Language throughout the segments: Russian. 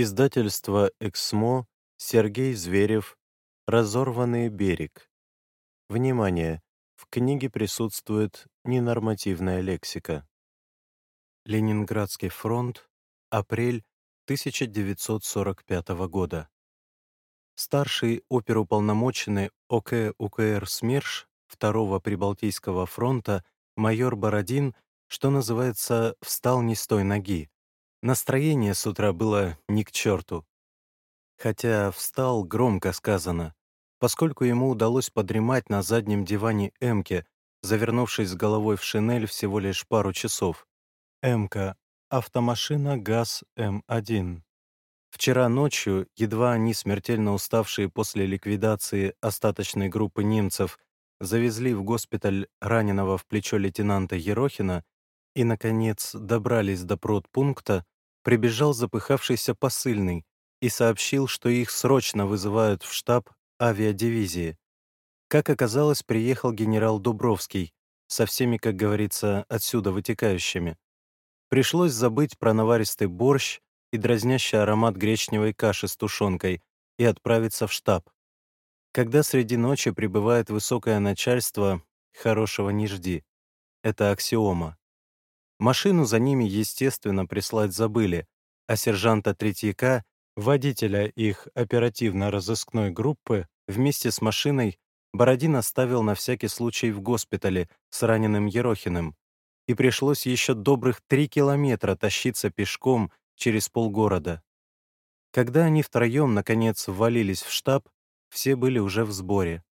Издательство «Эксмо», Сергей Зверев, «Разорванный берег». Внимание! В книге присутствует ненормативная лексика. Ленинградский фронт, апрель 1945 года. Старший оперуполномоченный ОК УКР СМЕРШ Второго Прибалтийского фронта майор Бородин, что называется, встал не с той ноги. Настроение с утра было ни к черту. Хотя встал громко сказано, поскольку ему удалось подремать на заднем диване Эмки, завернувшись с головой в шинель всего лишь пару часов. Эмка — автомашина ГАЗ-М1. Вчера ночью, едва они, смертельно уставшие после ликвидации остаточной группы немцев, завезли в госпиталь раненого в плечо лейтенанта Ерохина, и, наконец, добрались до продпункта, прибежал запыхавшийся посыльный и сообщил, что их срочно вызывают в штаб авиадивизии. Как оказалось, приехал генерал Дубровский, со всеми, как говорится, отсюда вытекающими. Пришлось забыть про наваристый борщ и дразнящий аромат гречневой каши с тушенкой и отправиться в штаб. Когда среди ночи прибывает высокое начальство, хорошего не жди. Это аксиома. Машину за ними, естественно, прислать забыли, а сержанта Третьяка, водителя их оперативно-розыскной группы, вместе с машиной Бородин оставил на всякий случай в госпитале с раненым Ерохиным, и пришлось еще добрых три километра тащиться пешком через полгорода. Когда они втроем, наконец, ввалились в штаб, все были уже в сборе.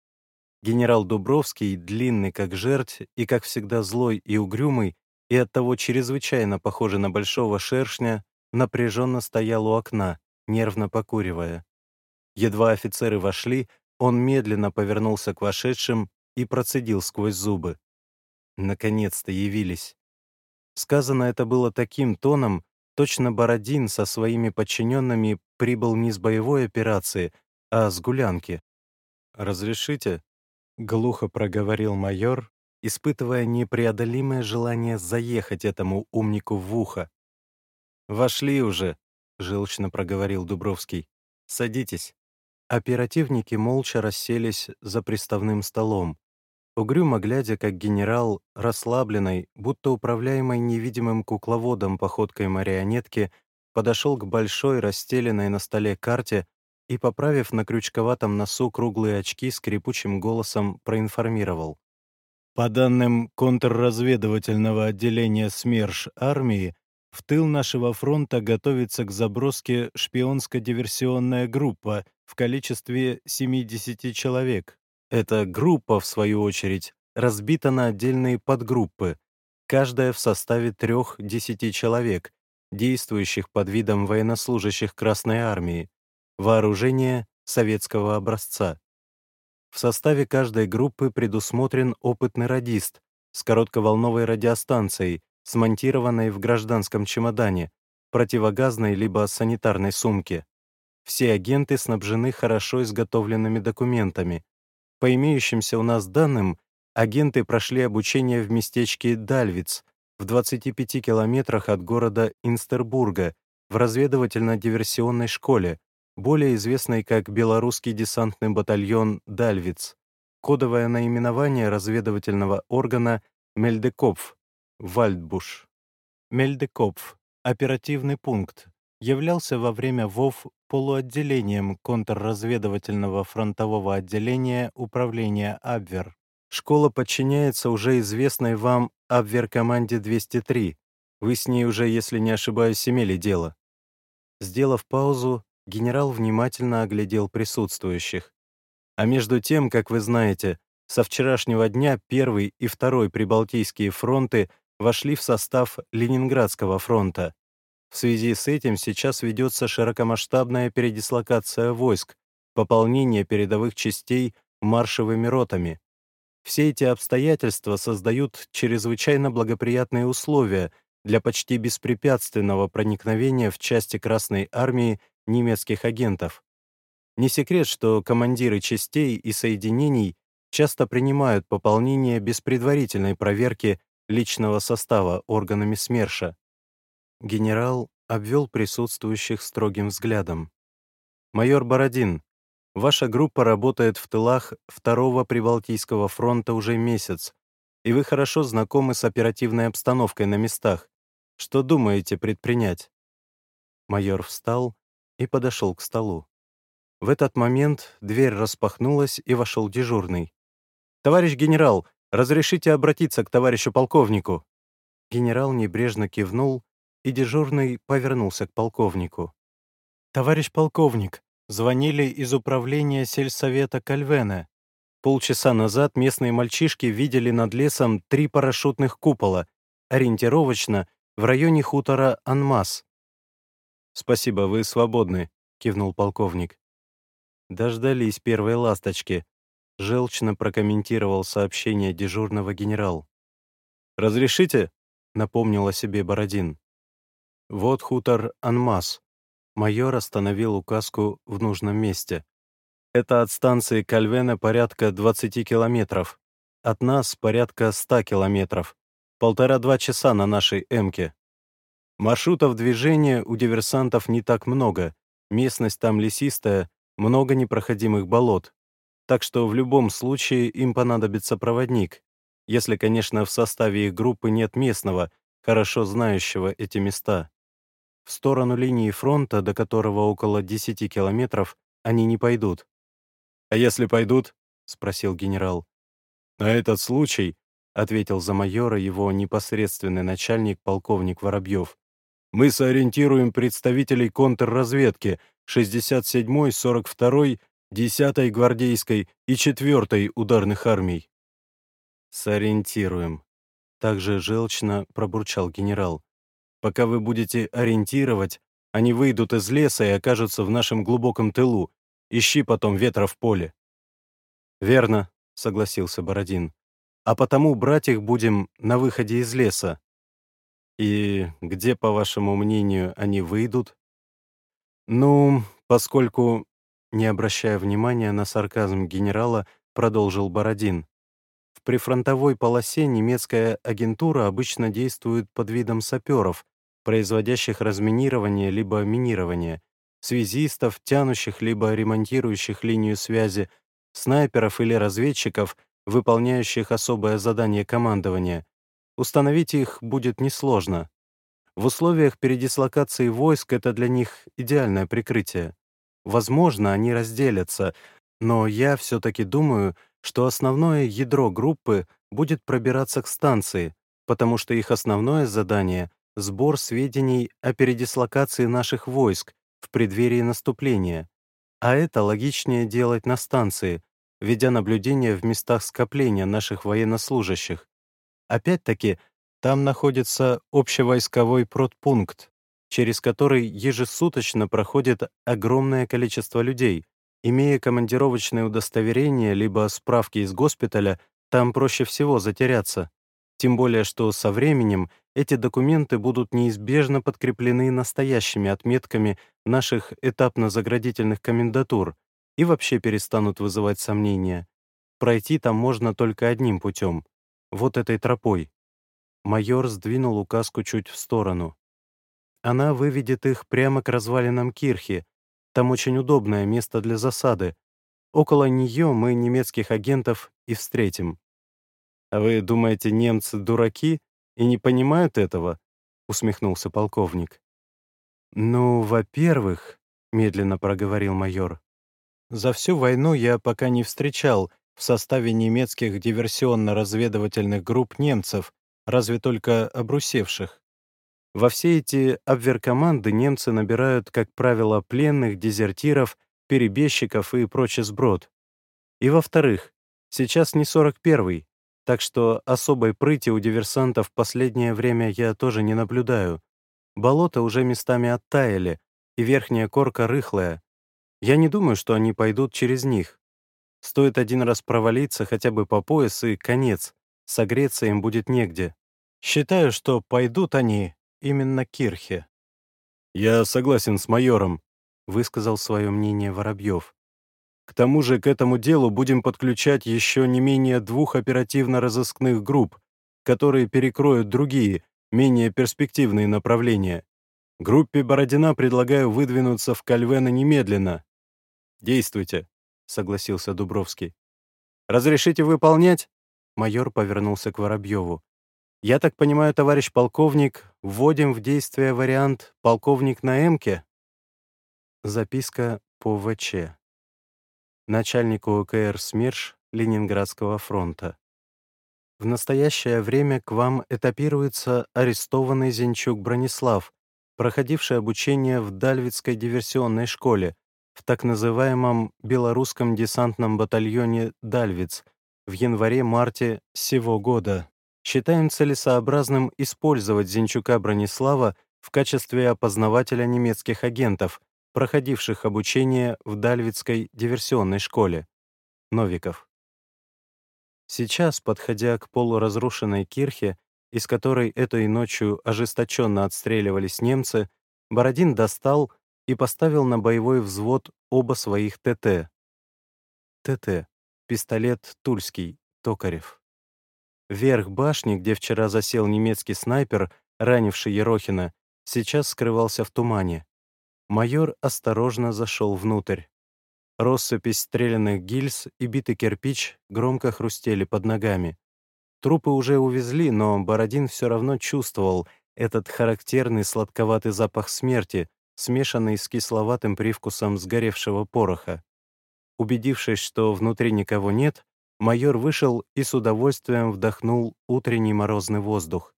Генерал Дубровский, длинный как жерть и, как всегда, злой и угрюмый, и оттого чрезвычайно похожий на большого шершня, напряженно стоял у окна, нервно покуривая. Едва офицеры вошли, он медленно повернулся к вошедшим и процедил сквозь зубы. Наконец-то явились. Сказано это было таким тоном, точно Бородин со своими подчиненными прибыл не с боевой операции, а с гулянки. «Разрешите?» — глухо проговорил майор, испытывая непреодолимое желание заехать этому умнику в ухо. «Вошли уже», — желчно проговорил Дубровский. «Садитесь». Оперативники молча расселись за приставным столом, угрюмо глядя, как генерал, расслабленный, будто управляемый невидимым кукловодом походкой марионетки, подошел к большой, расстеленной на столе карте и, поправив на крючковатом носу круглые очки, скрипучим голосом проинформировал. По данным контрразведывательного отделения СМЕРШ армии, в тыл нашего фронта готовится к заброске шпионско-диверсионная группа в количестве 70 человек. Эта группа, в свою очередь, разбита на отдельные подгруппы, каждая в составе трех-десяти человек, действующих под видом военнослужащих Красной Армии, вооружение советского образца. В составе каждой группы предусмотрен опытный радист с коротковолновой радиостанцией, смонтированной в гражданском чемодане, противогазной либо санитарной сумке. Все агенты снабжены хорошо изготовленными документами. По имеющимся у нас данным, агенты прошли обучение в местечке Дальвиц, в 25 километрах от города Инстербурга, в разведывательно-диверсионной школе, более известный как Белорусский десантный батальон «Дальвиц», кодовое наименование разведывательного органа Мельдекопф, Вальдбуш. Мельдекопф, оперативный пункт, являлся во время ВОВ полуотделением контрразведывательного фронтового отделения управления Абвер. Школа подчиняется уже известной вам Абвер-команде 203. Вы с ней уже, если не ошибаюсь, имели дело. Сделав паузу, Генерал внимательно оглядел присутствующих. А между тем, как вы знаете, со вчерашнего дня первый и второй Прибалтийские фронты вошли в состав Ленинградского фронта. В связи с этим сейчас ведется широкомасштабная передислокация войск, пополнение передовых частей маршевыми ротами. Все эти обстоятельства создают чрезвычайно благоприятные условия для почти беспрепятственного проникновения в части Красной Армии немецких агентов. Не секрет, что командиры частей и соединений часто принимают пополнение без предварительной проверки личного состава органами СМЕРШа. Генерал обвел присутствующих строгим взглядом. «Майор Бородин, ваша группа работает в тылах Второго Прибалтийского фронта уже месяц, и вы хорошо знакомы с оперативной обстановкой на местах. Что думаете предпринять?» Майор встал и подошел к столу. В этот момент дверь распахнулась, и вошел дежурный. «Товарищ генерал, разрешите обратиться к товарищу полковнику?» Генерал небрежно кивнул, и дежурный повернулся к полковнику. «Товарищ полковник, звонили из управления сельсовета Кальвена. Полчаса назад местные мальчишки видели над лесом три парашютных купола, ориентировочно в районе хутора Анмас. «Спасибо, вы свободны», — кивнул полковник. Дождались первой ласточки. Желчно прокомментировал сообщение дежурного генерал. «Разрешите?» — напомнил о себе Бородин. «Вот хутор Анмас». Майор остановил указку в нужном месте. «Это от станции Кальвена порядка 20 километров. От нас порядка 100 километров. Полтора-два часа на нашей «Эмке». Маршрутов движения у диверсантов не так много, местность там лесистая, много непроходимых болот. Так что в любом случае им понадобится проводник, если, конечно, в составе их группы нет местного, хорошо знающего эти места. В сторону линии фронта, до которого около 10 километров, они не пойдут. «А если пойдут?» — спросил генерал. «На этот случай», — ответил за майора его непосредственный начальник полковник Воробьев, мы сориентируем представителей контрразведки 67-й, 42-й, 10-й гвардейской и 4-й ударных армий. Сориентируем. Также желчно пробурчал генерал. Пока вы будете ориентировать, они выйдут из леса и окажутся в нашем глубоком тылу. Ищи потом ветра в поле. Верно, согласился Бородин. А потому брать их будем на выходе из леса. И где, по вашему мнению, они выйдут? Ну, поскольку, не обращая внимания на сарказм генерала, продолжил Бородин. В прифронтовой полосе немецкая агентура обычно действует под видом саперов, производящих разминирование либо минирование, связистов, тянущих либо ремонтирующих линию связи, снайперов или разведчиков, выполняющих особое задание командования, Установить их будет несложно. В условиях передислокации войск это для них идеальное прикрытие. Возможно, они разделятся, но я все-таки думаю, что основное ядро группы будет пробираться к станции, потому что их основное задание — сбор сведений о передислокации наших войск в преддверии наступления. А это логичнее делать на станции, ведя наблюдение в местах скопления наших военнослужащих. Опять-таки, там находится общевойсковой продпункт, через который ежесуточно проходит огромное количество людей. Имея командировочное удостоверение либо справки из госпиталя, там проще всего затеряться. Тем более, что со временем эти документы будут неизбежно подкреплены настоящими отметками наших этапно-заградительных комендатур и вообще перестанут вызывать сомнения. Пройти там можно только одним путем вот этой тропой. Майор сдвинул указку чуть в сторону. Она выведет их прямо к развалинам кирхи. Там очень удобное место для засады. Около нее мы немецких агентов и встретим. «А вы думаете, немцы дураки и не понимают этого?» — усмехнулся полковник. «Ну, во-первых», — медленно проговорил майор, «за всю войну я пока не встречал в составе немецких диверсионно-разведывательных групп немцев, разве только обрусевших. Во все эти обверкоманды немцы набирают, как правило, пленных, дезертиров, перебежчиков и прочий сброд. И во-вторых, сейчас не 41-й, так что особой прыти у диверсантов в последнее время я тоже не наблюдаю. Болота уже местами оттаяли, и верхняя корка рыхлая. Я не думаю, что они пойдут через них. Стоит один раз провалиться хотя бы по пояс и конец. Согреться им будет негде. Считаю, что пойдут они именно Кирхе. «Я согласен с майором», — высказал свое мнение Воробьев. «К тому же к этому делу будем подключать еще не менее двух оперативно-розыскных групп, которые перекроют другие, менее перспективные направления. Группе Бородина предлагаю выдвинуться в Кальвена немедленно». «Действуйте», — согласился Дубровский. «Разрешите выполнять?» Майор повернулся к Воробьеву. «Я так понимаю, товарищ полковник, вводим в действие вариант «полковник на Эмке»?» Записка по ВЧ. Начальнику ОКР СМЕРШ Ленинградского фронта. В настоящее время к вам этапируется арестованный Зинчук Бронислав, проходивший обучение в Дальвицкой диверсионной школе, в так называемом белорусском десантном батальоне «Дальвиц» в январе-марте сего года. Считаем целесообразным использовать Зинчука Бронислава в качестве опознавателя немецких агентов, проходивших обучение в Дальвицкой диверсионной школе. Новиков. Сейчас, подходя к полуразрушенной кирхе, из которой этой ночью ожесточенно отстреливались немцы, Бородин достал и поставил на боевой взвод оба своих ТТ. ТТ. Пистолет Тульский, Токарев. Верх башни, где вчера засел немецкий снайпер, ранивший Ерохина, сейчас скрывался в тумане. Майор осторожно зашел внутрь. Россыпись стрелянных гильз и битый кирпич громко хрустели под ногами. Трупы уже увезли, но Бородин все равно чувствовал этот характерный сладковатый запах смерти, смешанный с кисловатым привкусом сгоревшего пороха. Убедившись, что внутри никого нет, майор вышел и с удовольствием вдохнул утренний морозный воздух.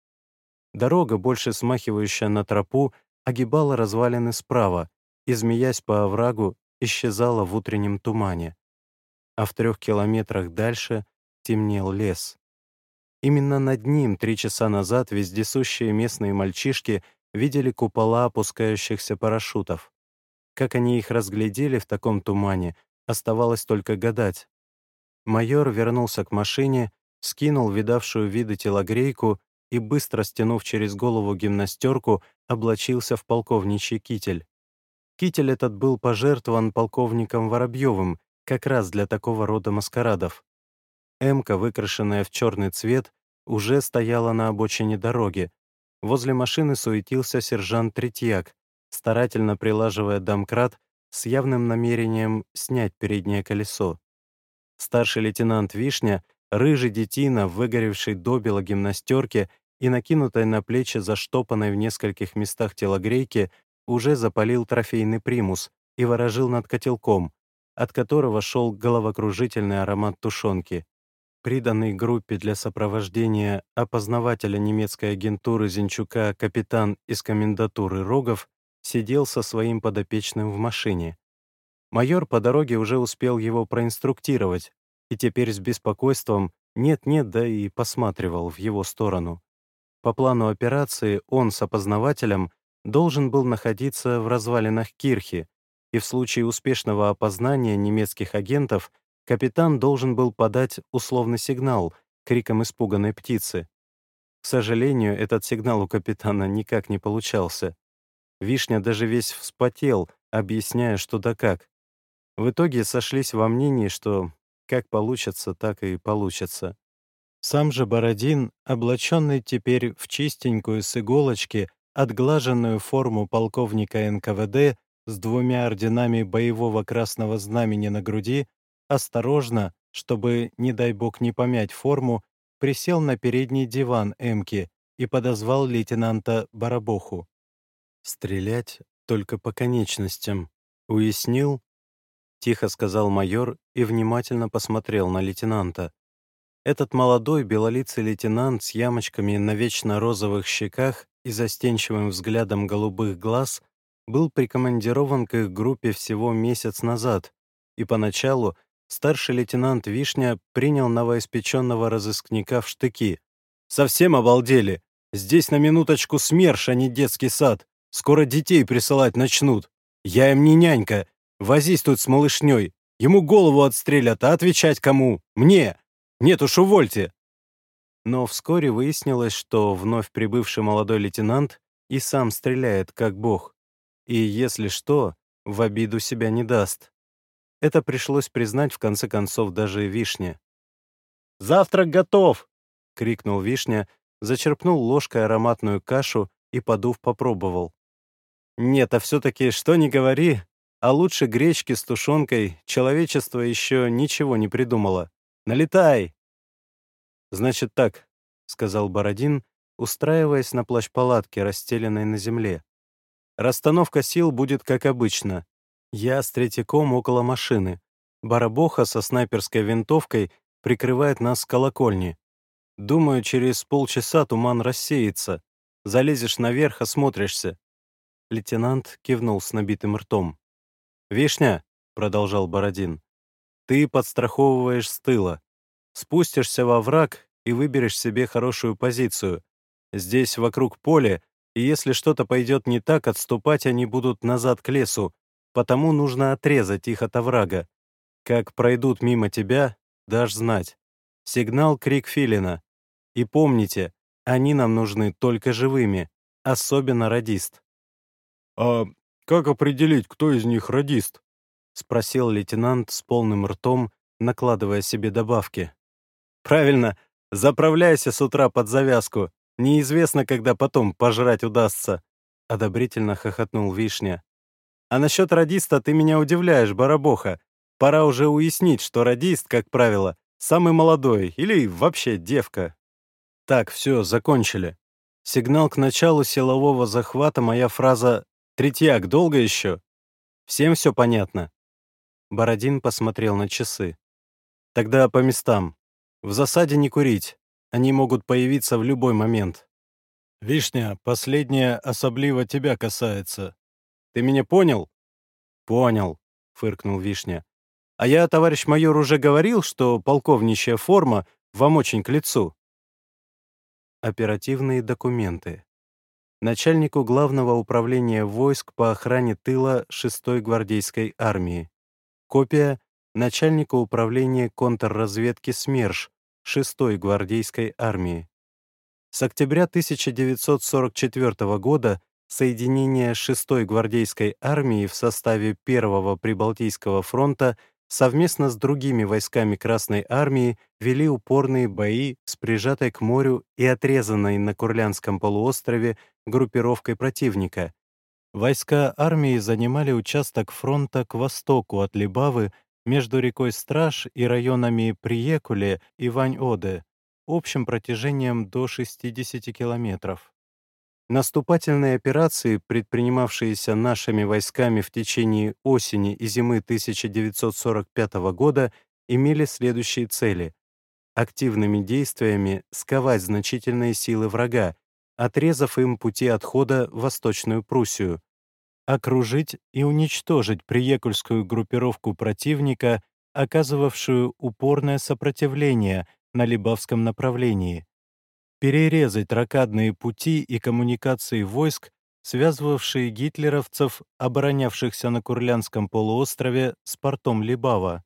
Дорога, больше смахивающая на тропу, огибала развалины справа и, змеясь по оврагу, исчезала в утреннем тумане. А в трех километрах дальше темнел лес. Именно над ним три часа назад вездесущие местные мальчишки видели купола опускающихся парашютов. Как они их разглядели в таком тумане, оставалось только гадать. Майор вернулся к машине, скинул видавшую виды телогрейку и, быстро стянув через голову гимнастерку, облачился в полковничий китель. Китель этот был пожертвован полковником Воробьевым как раз для такого рода маскарадов. Эмка, выкрашенная в черный цвет, уже стояла на обочине дороги. Возле машины суетился сержант Третьяк, старательно прилаживая домкрат с явным намерением снять переднее колесо. Старший лейтенант Вишня, рыжий детина, выгоревший добело гимнастерки и накинутой на плечи заштопанной в нескольких местах телогрейки, уже запалил трофейный примус и ворожил над котелком, от которого шел головокружительный аромат тушенки. Приданный группе для сопровождения опознавателя немецкой агентуры Зинчука капитан из комендатуры Рогов сидел со своим подопечным в машине. Майор по дороге уже успел его проинструктировать, и теперь с беспокойством нет-нет, да и посматривал в его сторону. По плану операции он с опознавателем должен был находиться в развалинах Кирхи, и в случае успешного опознания немецких агентов капитан должен был подать условный сигнал криком испуганной птицы. К сожалению, этот сигнал у капитана никак не получался. Вишня даже весь вспотел, объясняя, что да как. В итоге сошлись во мнении, что как получится, так и получится. Сам же Бородин, облаченный теперь в чистенькую с иголочки отглаженную форму полковника НКВД с двумя орденами боевого красного знамени на груди, осторожно, чтобы, не дай бог, не помять форму, присел на передний диван Эмки и подозвал лейтенанта Барабоху. «Стрелять только по конечностям. Уяснил?» — тихо сказал майор и внимательно посмотрел на лейтенанта. Этот молодой белолицый лейтенант с ямочками на вечно розовых щеках и застенчивым взглядом голубых глаз был прикомандирован к их группе всего месяц назад, и поначалу старший лейтенант Вишня принял новоиспеченного разыскника в штыки. «Совсем обалдели! Здесь на минуточку СМЕРШ, а не детский сад. Скоро детей присылать начнут. Я им не нянька. Возись тут с малышней. Ему голову отстрелят, а отвечать кому? Мне! Нет уж, увольте!» Но вскоре выяснилось, что вновь прибывший молодой лейтенант и сам стреляет, как бог. И, если что, в обиду себя не даст. Это пришлось признать в конце концов даже Вишне. «Завтрак готов!» — крикнул Вишня, зачерпнул ложкой ароматную кашу и, подув, попробовал. Нет, а все-таки, что ни говори, а лучше гречки с тушенкой человечество еще ничего не придумало. Налетай!» «Значит так», — сказал Бородин, устраиваясь на плащ-палатке, расстеленной на земле. «Расстановка сил будет как обычно. Я с третьяком около машины. Барабоха со снайперской винтовкой прикрывает нас с колокольни. Думаю, через полчаса туман рассеется. Залезешь наверх, осмотришься». Лейтенант кивнул с набитым ртом. «Вишня», — продолжал Бородин, — «ты подстраховываешь с тыла. Спустишься во враг и выберешь себе хорошую позицию. Здесь вокруг поле, и если что-то пойдет не так, отступать они будут назад к лесу, потому нужно отрезать их от оврага. Как пройдут мимо тебя, дашь знать. Сигнал крик филина. И помните, они нам нужны только живыми, особенно радист. «А как определить, кто из них радист?» — спросил лейтенант с полным ртом, накладывая себе добавки. «Правильно, заправляйся с утра под завязку. Неизвестно, когда потом пожрать удастся», — одобрительно хохотнул Вишня. «А насчет радиста ты меня удивляешь, Барабоха. Пора уже уяснить, что радист, как правило, самый молодой или вообще девка». Так, все, закончили. Сигнал к началу силового захвата, моя фраза «Третьяк, долго еще?» Всем все понятно?» Бородин посмотрел на часы. «Тогда по местам. В засаде не курить. Они могут появиться в любой момент». «Вишня, последнее особливо тебя касается. Ты меня понял?» «Понял», — фыркнул Вишня. «А я, товарищ майор, уже говорил, что полковничья форма вам очень к лицу». Оперативные документы начальнику Главного управления войск по охране тыла 6-й гвардейской армии. Копия начальнику управления контрразведки СМЕРШ 6-й гвардейской армии. С октября 1944 года соединение 6-й гвардейской армии в составе 1-го Прибалтийского фронта совместно с другими войсками Красной Армии вели упорные бои с прижатой к морю и отрезанной на Курлянском полуострове группировкой противника. Войска армии занимали участок фронта к востоку от Либавы между рекой Страж и районами Приекуле и Вань-Оде, общим протяжением до 60 километров. Наступательные операции, предпринимавшиеся нашими войсками в течение осени и зимы 1945 года, имели следующие цели. Активными действиями сковать значительные силы врага, отрезав им пути отхода в Восточную Пруссию, окружить и уничтожить приекульскую группировку противника, оказывавшую упорное сопротивление на Либавском направлении, перерезать ракадные пути и коммуникации войск, связывавшие гитлеровцев, оборонявшихся на Курлянском полуострове, с портом Либава.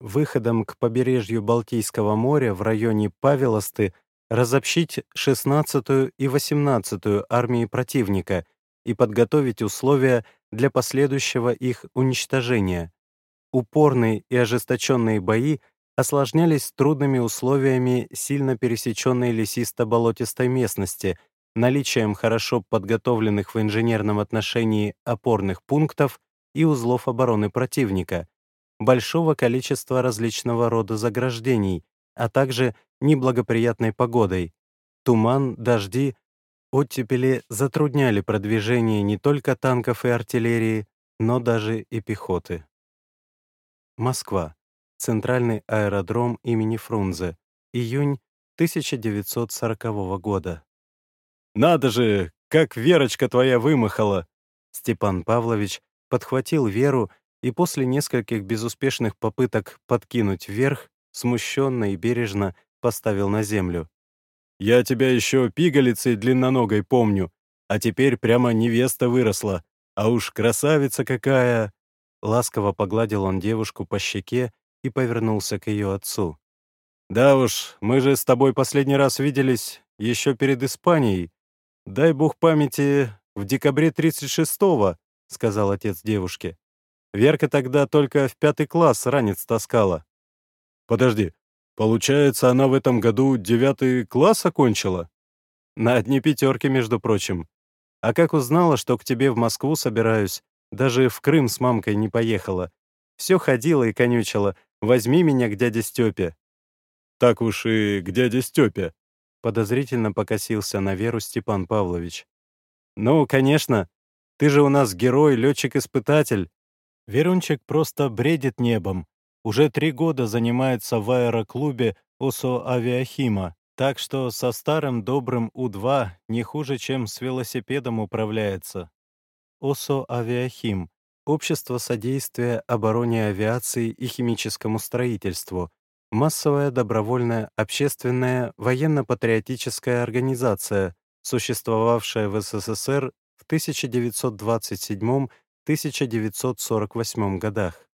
Выходом к побережью Балтийского моря в районе Павелосты разобщить 16-ю и 18-ю армии противника и подготовить условия для последующего их уничтожения. Упорные и ожесточенные бои осложнялись трудными условиями сильно пересеченной лесисто-болотистой местности, наличием хорошо подготовленных в инженерном отношении опорных пунктов и узлов обороны противника, большого количества различного рода заграждений, а также неблагоприятной погодой. Туман, дожди, оттепели затрудняли продвижение не только танков и артиллерии, но даже и пехоты. Москва. Центральный аэродром имени Фрунзе. Июнь 1940 года. «Надо же, как Верочка твоя вымахала!» Степан Павлович подхватил Веру и после нескольких безуспешных попыток подкинуть вверх, смущенно и бережно поставил на землю. «Я тебя еще пигалицей длинноногой помню, а теперь прямо невеста выросла, а уж красавица какая!» Ласково погладил он девушку по щеке и повернулся к ее отцу. «Да уж, мы же с тобой последний раз виделись еще перед Испанией. Дай бог памяти, в декабре 36-го», — сказал отец девушки. Верка тогда только в пятый класс ранец таскала. «Подожди, получается, она в этом году девятый класс окончила?» «На одни пятерки, между прочим». А как узнала, что к тебе в Москву собираюсь, даже в Крым с мамкой не поехала. Все ходила и конючила. Возьми меня к дяде Степе. Так уж и к дяде Степе. Подозрительно покосился на Веру Степан Павлович. «Ну, конечно. Ты же у нас герой, летчик-испытатель». Верунчик просто бредит небом. Уже три года занимается в аэроклубе ОСО «Авиахима», так что со старым добрым У-2 не хуже, чем с велосипедом управляется. ОСО «Авиахим» — Общество содействия обороне авиации и химическому строительству, массовая добровольная общественная военно-патриотическая организация, существовавшая в СССР в 1927-1948 годах.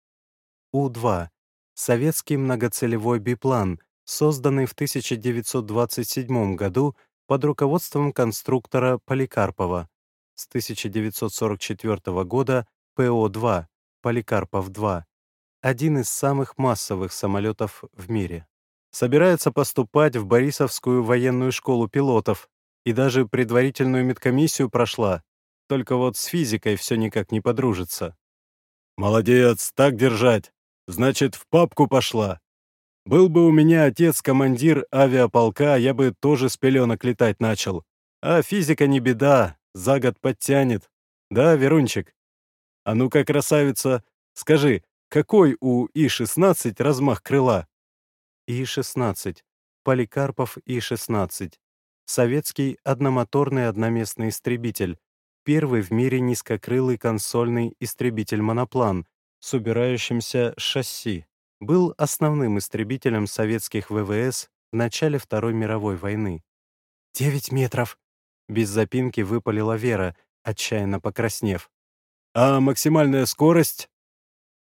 У-2 — советский многоцелевой биплан, созданный в 1927 году под руководством конструктора Поликарпова. С 1944 года ПО-2, Поликарпов-2, один из самых массовых самолетов в мире. Собирается поступать в Борисовскую военную школу пилотов и даже предварительную медкомиссию прошла, только вот с физикой все никак не подружится. «Молодец, так держать! Значит, в папку пошла!» Был бы у меня отец командир авиаполка, я бы тоже с пеленок летать начал. А физика не беда, за год подтянет. Да, Верунчик? А ну-ка, красавица, скажи, какой у И-16 размах крыла? И-16. Поликарпов И-16. Советский одномоторный одноместный истребитель. Первый в мире низкокрылый консольный истребитель-моноплан с убирающимся шасси был основным истребителем советских ВВС в начале Второй мировой войны. «Девять метров!» — без запинки выпалила Вера, отчаянно покраснев. «А максимальная скорость?»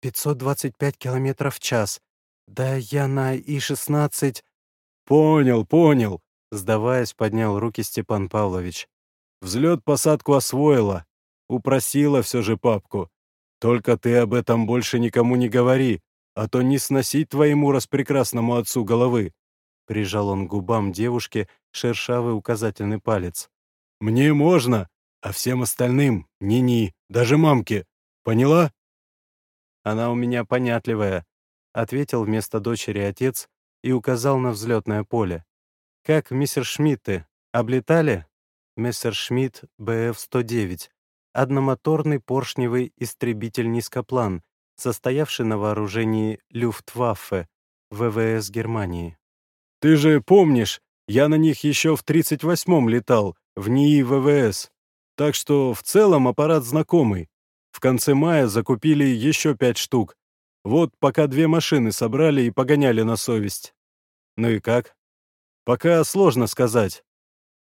«525 километров в час. Да я на И-16...» «Понял, понял», — сдаваясь, поднял руки Степан Павлович. «Взлет-посадку освоила. Упросила все же папку. Только ты об этом больше никому не говори а то не сносить твоему распрекрасному отцу головы!» Прижал он к губам девушки шершавый указательный палец. «Мне можно, а всем остальным ни-ни, даже мамке. Поняла?» «Она у меня понятливая», — ответил вместо дочери отец и указал на взлетное поле. «Как Мессершмитты? Облетали?» Мессершмитт БФ-109. Одномоторный поршневый истребитель-низкоплан, состоявший на вооружении Люфтваффе, ВВС Германии. «Ты же помнишь, я на них еще в 38-м летал, в НИИ ВВС. Так что в целом аппарат знакомый. В конце мая закупили еще пять штук. Вот пока две машины собрали и погоняли на совесть. Ну и как? Пока сложно сказать.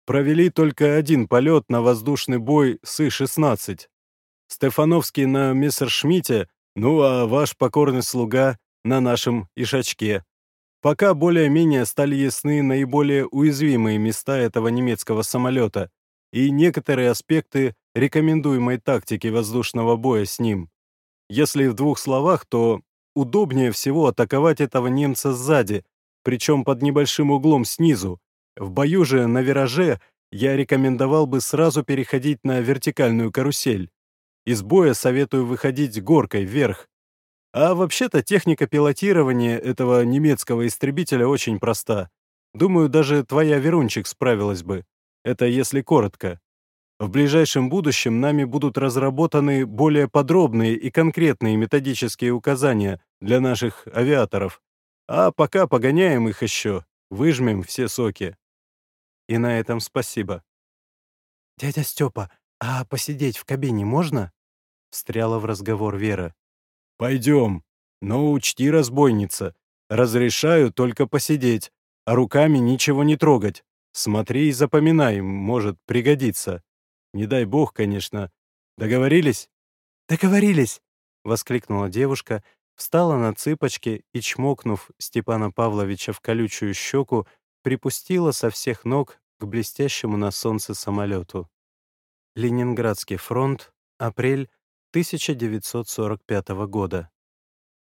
Провели только один полет на воздушный бой с И-16. Стефановский на Мессершмитте ну, а ваш покорный слуга на нашем ишачке. Пока более-менее стали ясны наиболее уязвимые места этого немецкого самолета и некоторые аспекты рекомендуемой тактики воздушного боя с ним. Если в двух словах, то удобнее всего атаковать этого немца сзади, причем под небольшим углом снизу. В бою же на вираже я рекомендовал бы сразу переходить на вертикальную карусель. Из боя советую выходить горкой вверх. А вообще-то техника пилотирования этого немецкого истребителя очень проста. Думаю, даже твоя Верунчик справилась бы. Это если коротко. В ближайшем будущем нами будут разработаны более подробные и конкретные методические указания для наших авиаторов. А пока погоняем их еще, выжмем все соки. И на этом спасибо. «Дядя Степа, а посидеть в кабине можно?» Встряла в разговор Вера. «Пойдем. Но учти, разбойница. Разрешаю только посидеть, а руками ничего не трогать. Смотри и запоминай, может пригодиться. Не дай бог, конечно. Договорились?» «Договорились!» — воскликнула девушка, встала на цыпочки и, чмокнув Степана Павловича в колючую щеку, припустила со всех ног к блестящему на солнце самолету. Ленинградский фронт, апрель 1945 года.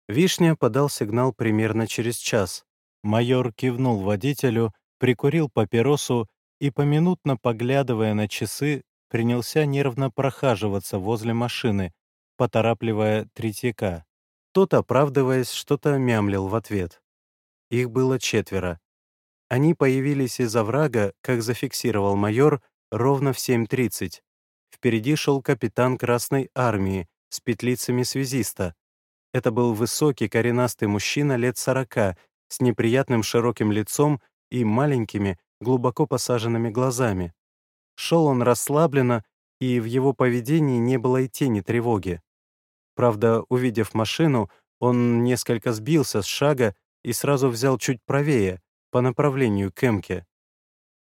Вишня подал сигнал примерно через час. Майор кивнул водителю, прикурил папиросу и, поминутно поглядывая на часы, принялся нервно прохаживаться возле машины, поторапливая Третьяка. Тот, оправдываясь, что-то мямлил в ответ. Их было четверо. Они появились из оврага, как зафиксировал майор, ровно в 7.30. Впереди шел капитан Красной Армии с петлицами связиста. Это был высокий коренастый мужчина лет сорока, с неприятным широким лицом и маленькими, глубоко посаженными глазами. Шел он расслабленно, и в его поведении не было и тени тревоги. Правда, увидев машину, он несколько сбился с шага и сразу взял чуть правее, по направлению к Эмке.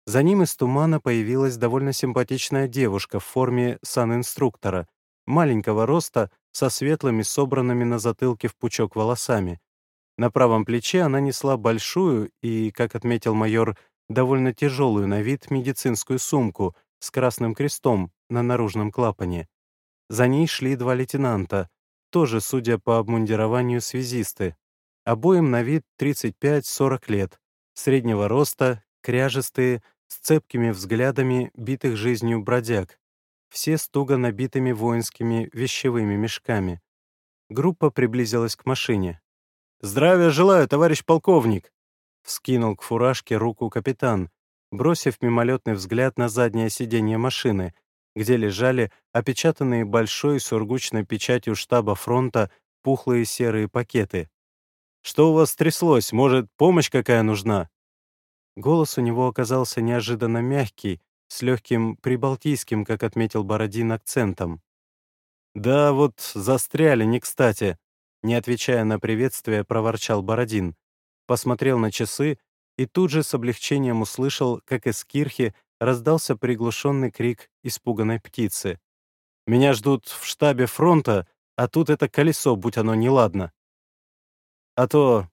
За ним из тумана появилась довольно симпатичная девушка в форме санинструктора, маленького роста, со светлыми, собранными на затылке в пучок волосами. На правом плече она несла большую и, как отметил майор, довольно тяжелую на вид медицинскую сумку с красным крестом на наружном клапане. За ней шли два лейтенанта, тоже, судя по обмундированию, связисты. Обоим на вид 35-40 лет, среднего роста, кряжестые, с цепкими взглядами битых жизнью бродяг, все с туго набитыми воинскими вещевыми мешками. Группа приблизилась к машине. «Здравия желаю, товарищ полковник!» Вскинул к фуражке руку капитан, бросив мимолетный взгляд на заднее сиденье машины, где лежали опечатанные большой сургучной печатью штаба фронта пухлые серые пакеты. «Что у вас тряслось? Может, помощь какая нужна?» Голос у него оказался неожиданно мягкий, с легким прибалтийским, как отметил Бородин, акцентом. «Да вот застряли не кстати», — не отвечая на приветствие, проворчал Бородин. Посмотрел на часы и тут же с облегчением услышал, как из кирхи раздался приглушенный крик испуганной птицы. «Меня ждут в штабе фронта, а тут это колесо, будь оно неладно». «А то...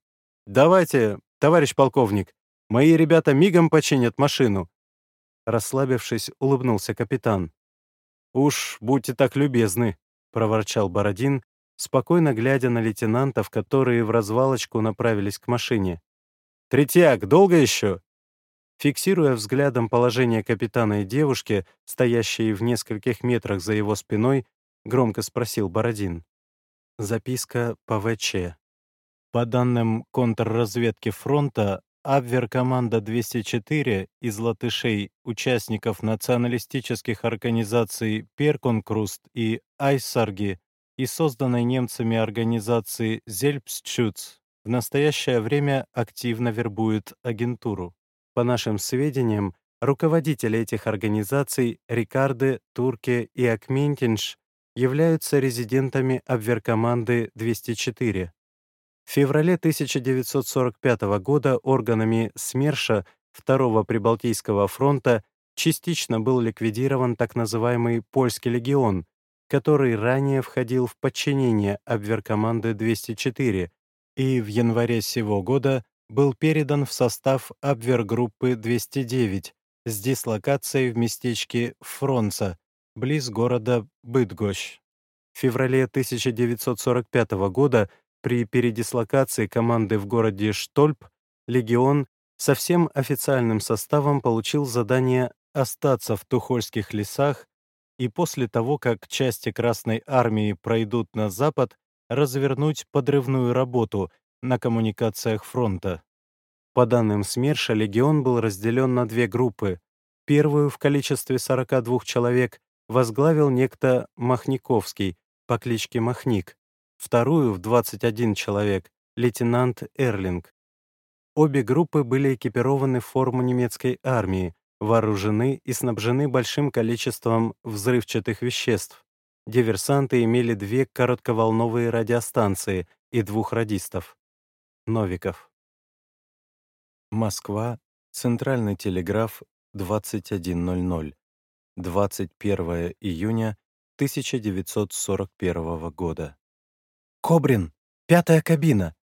Давайте, товарищ полковник, мои ребята мигом починят машину, Расслабившись, улыбнулся капитан. «Уж будьте так любезны», — проворчал Бородин, спокойно глядя на лейтенантов, которые в развалочку направились к машине. «Третьяк, долго еще?» Фиксируя взглядом положение капитана и девушки, стоящей в нескольких метрах за его спиной, громко спросил Бородин. Записка по ВЧ. По данным контрразведки фронта, Абвер-команда 204 из латышей, участников националистических организаций Перконкруст и Айсарги и созданной немцами организации Зельпсчуц в настоящее время активно вербует агентуру. По нашим сведениям, руководители этих организаций Рикарде, Турке и Акментинш являются резидентами Абверкоманды 204. В феврале 1945 года органами СМЕРШа Второго Прибалтийского фронта частично был ликвидирован так называемый Польский легион, который ранее входил в подчинение Абверкоманды 204 и в январе сего года был передан в состав Абвергруппы 209 с дислокацией в местечке Фронца, близ города Быдгощ. В феврале 1945 года при передислокации команды в городе Штольп легион со всем официальным составом получил задание остаться в Тухольских лесах и после того, как части Красной Армии пройдут на запад, развернуть подрывную работу на коммуникациях фронта. По данным СМЕРШа, легион был разделен на две группы. Первую в количестве 42 человек возглавил некто Махниковский по кличке Махник, вторую в 21 человек, лейтенант Эрлинг. Обе группы были экипированы в форму немецкой армии, вооружены и снабжены большим количеством взрывчатых веществ. Диверсанты имели две коротковолновые радиостанции и двух радистов. Новиков. Москва. Центральный телеграф. 21.00. 21 июня 1941 года. «Кобрин! Пятая кабина!»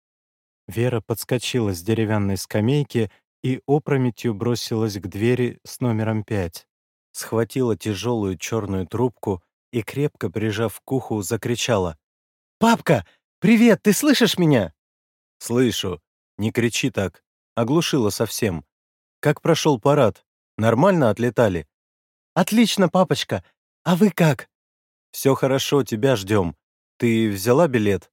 Вера подскочила с деревянной скамейки и опрометью бросилась к двери с номером пять. Схватила тяжелую черную трубку и, крепко прижав к уху, закричала. «Папка! Привет! Ты слышишь меня?» «Слышу. Не кричи так. Оглушила совсем. Как прошел парад? Нормально отлетали?» «Отлично, папочка. А вы как?» «Все хорошо, тебя ждем. Ты взяла билет?»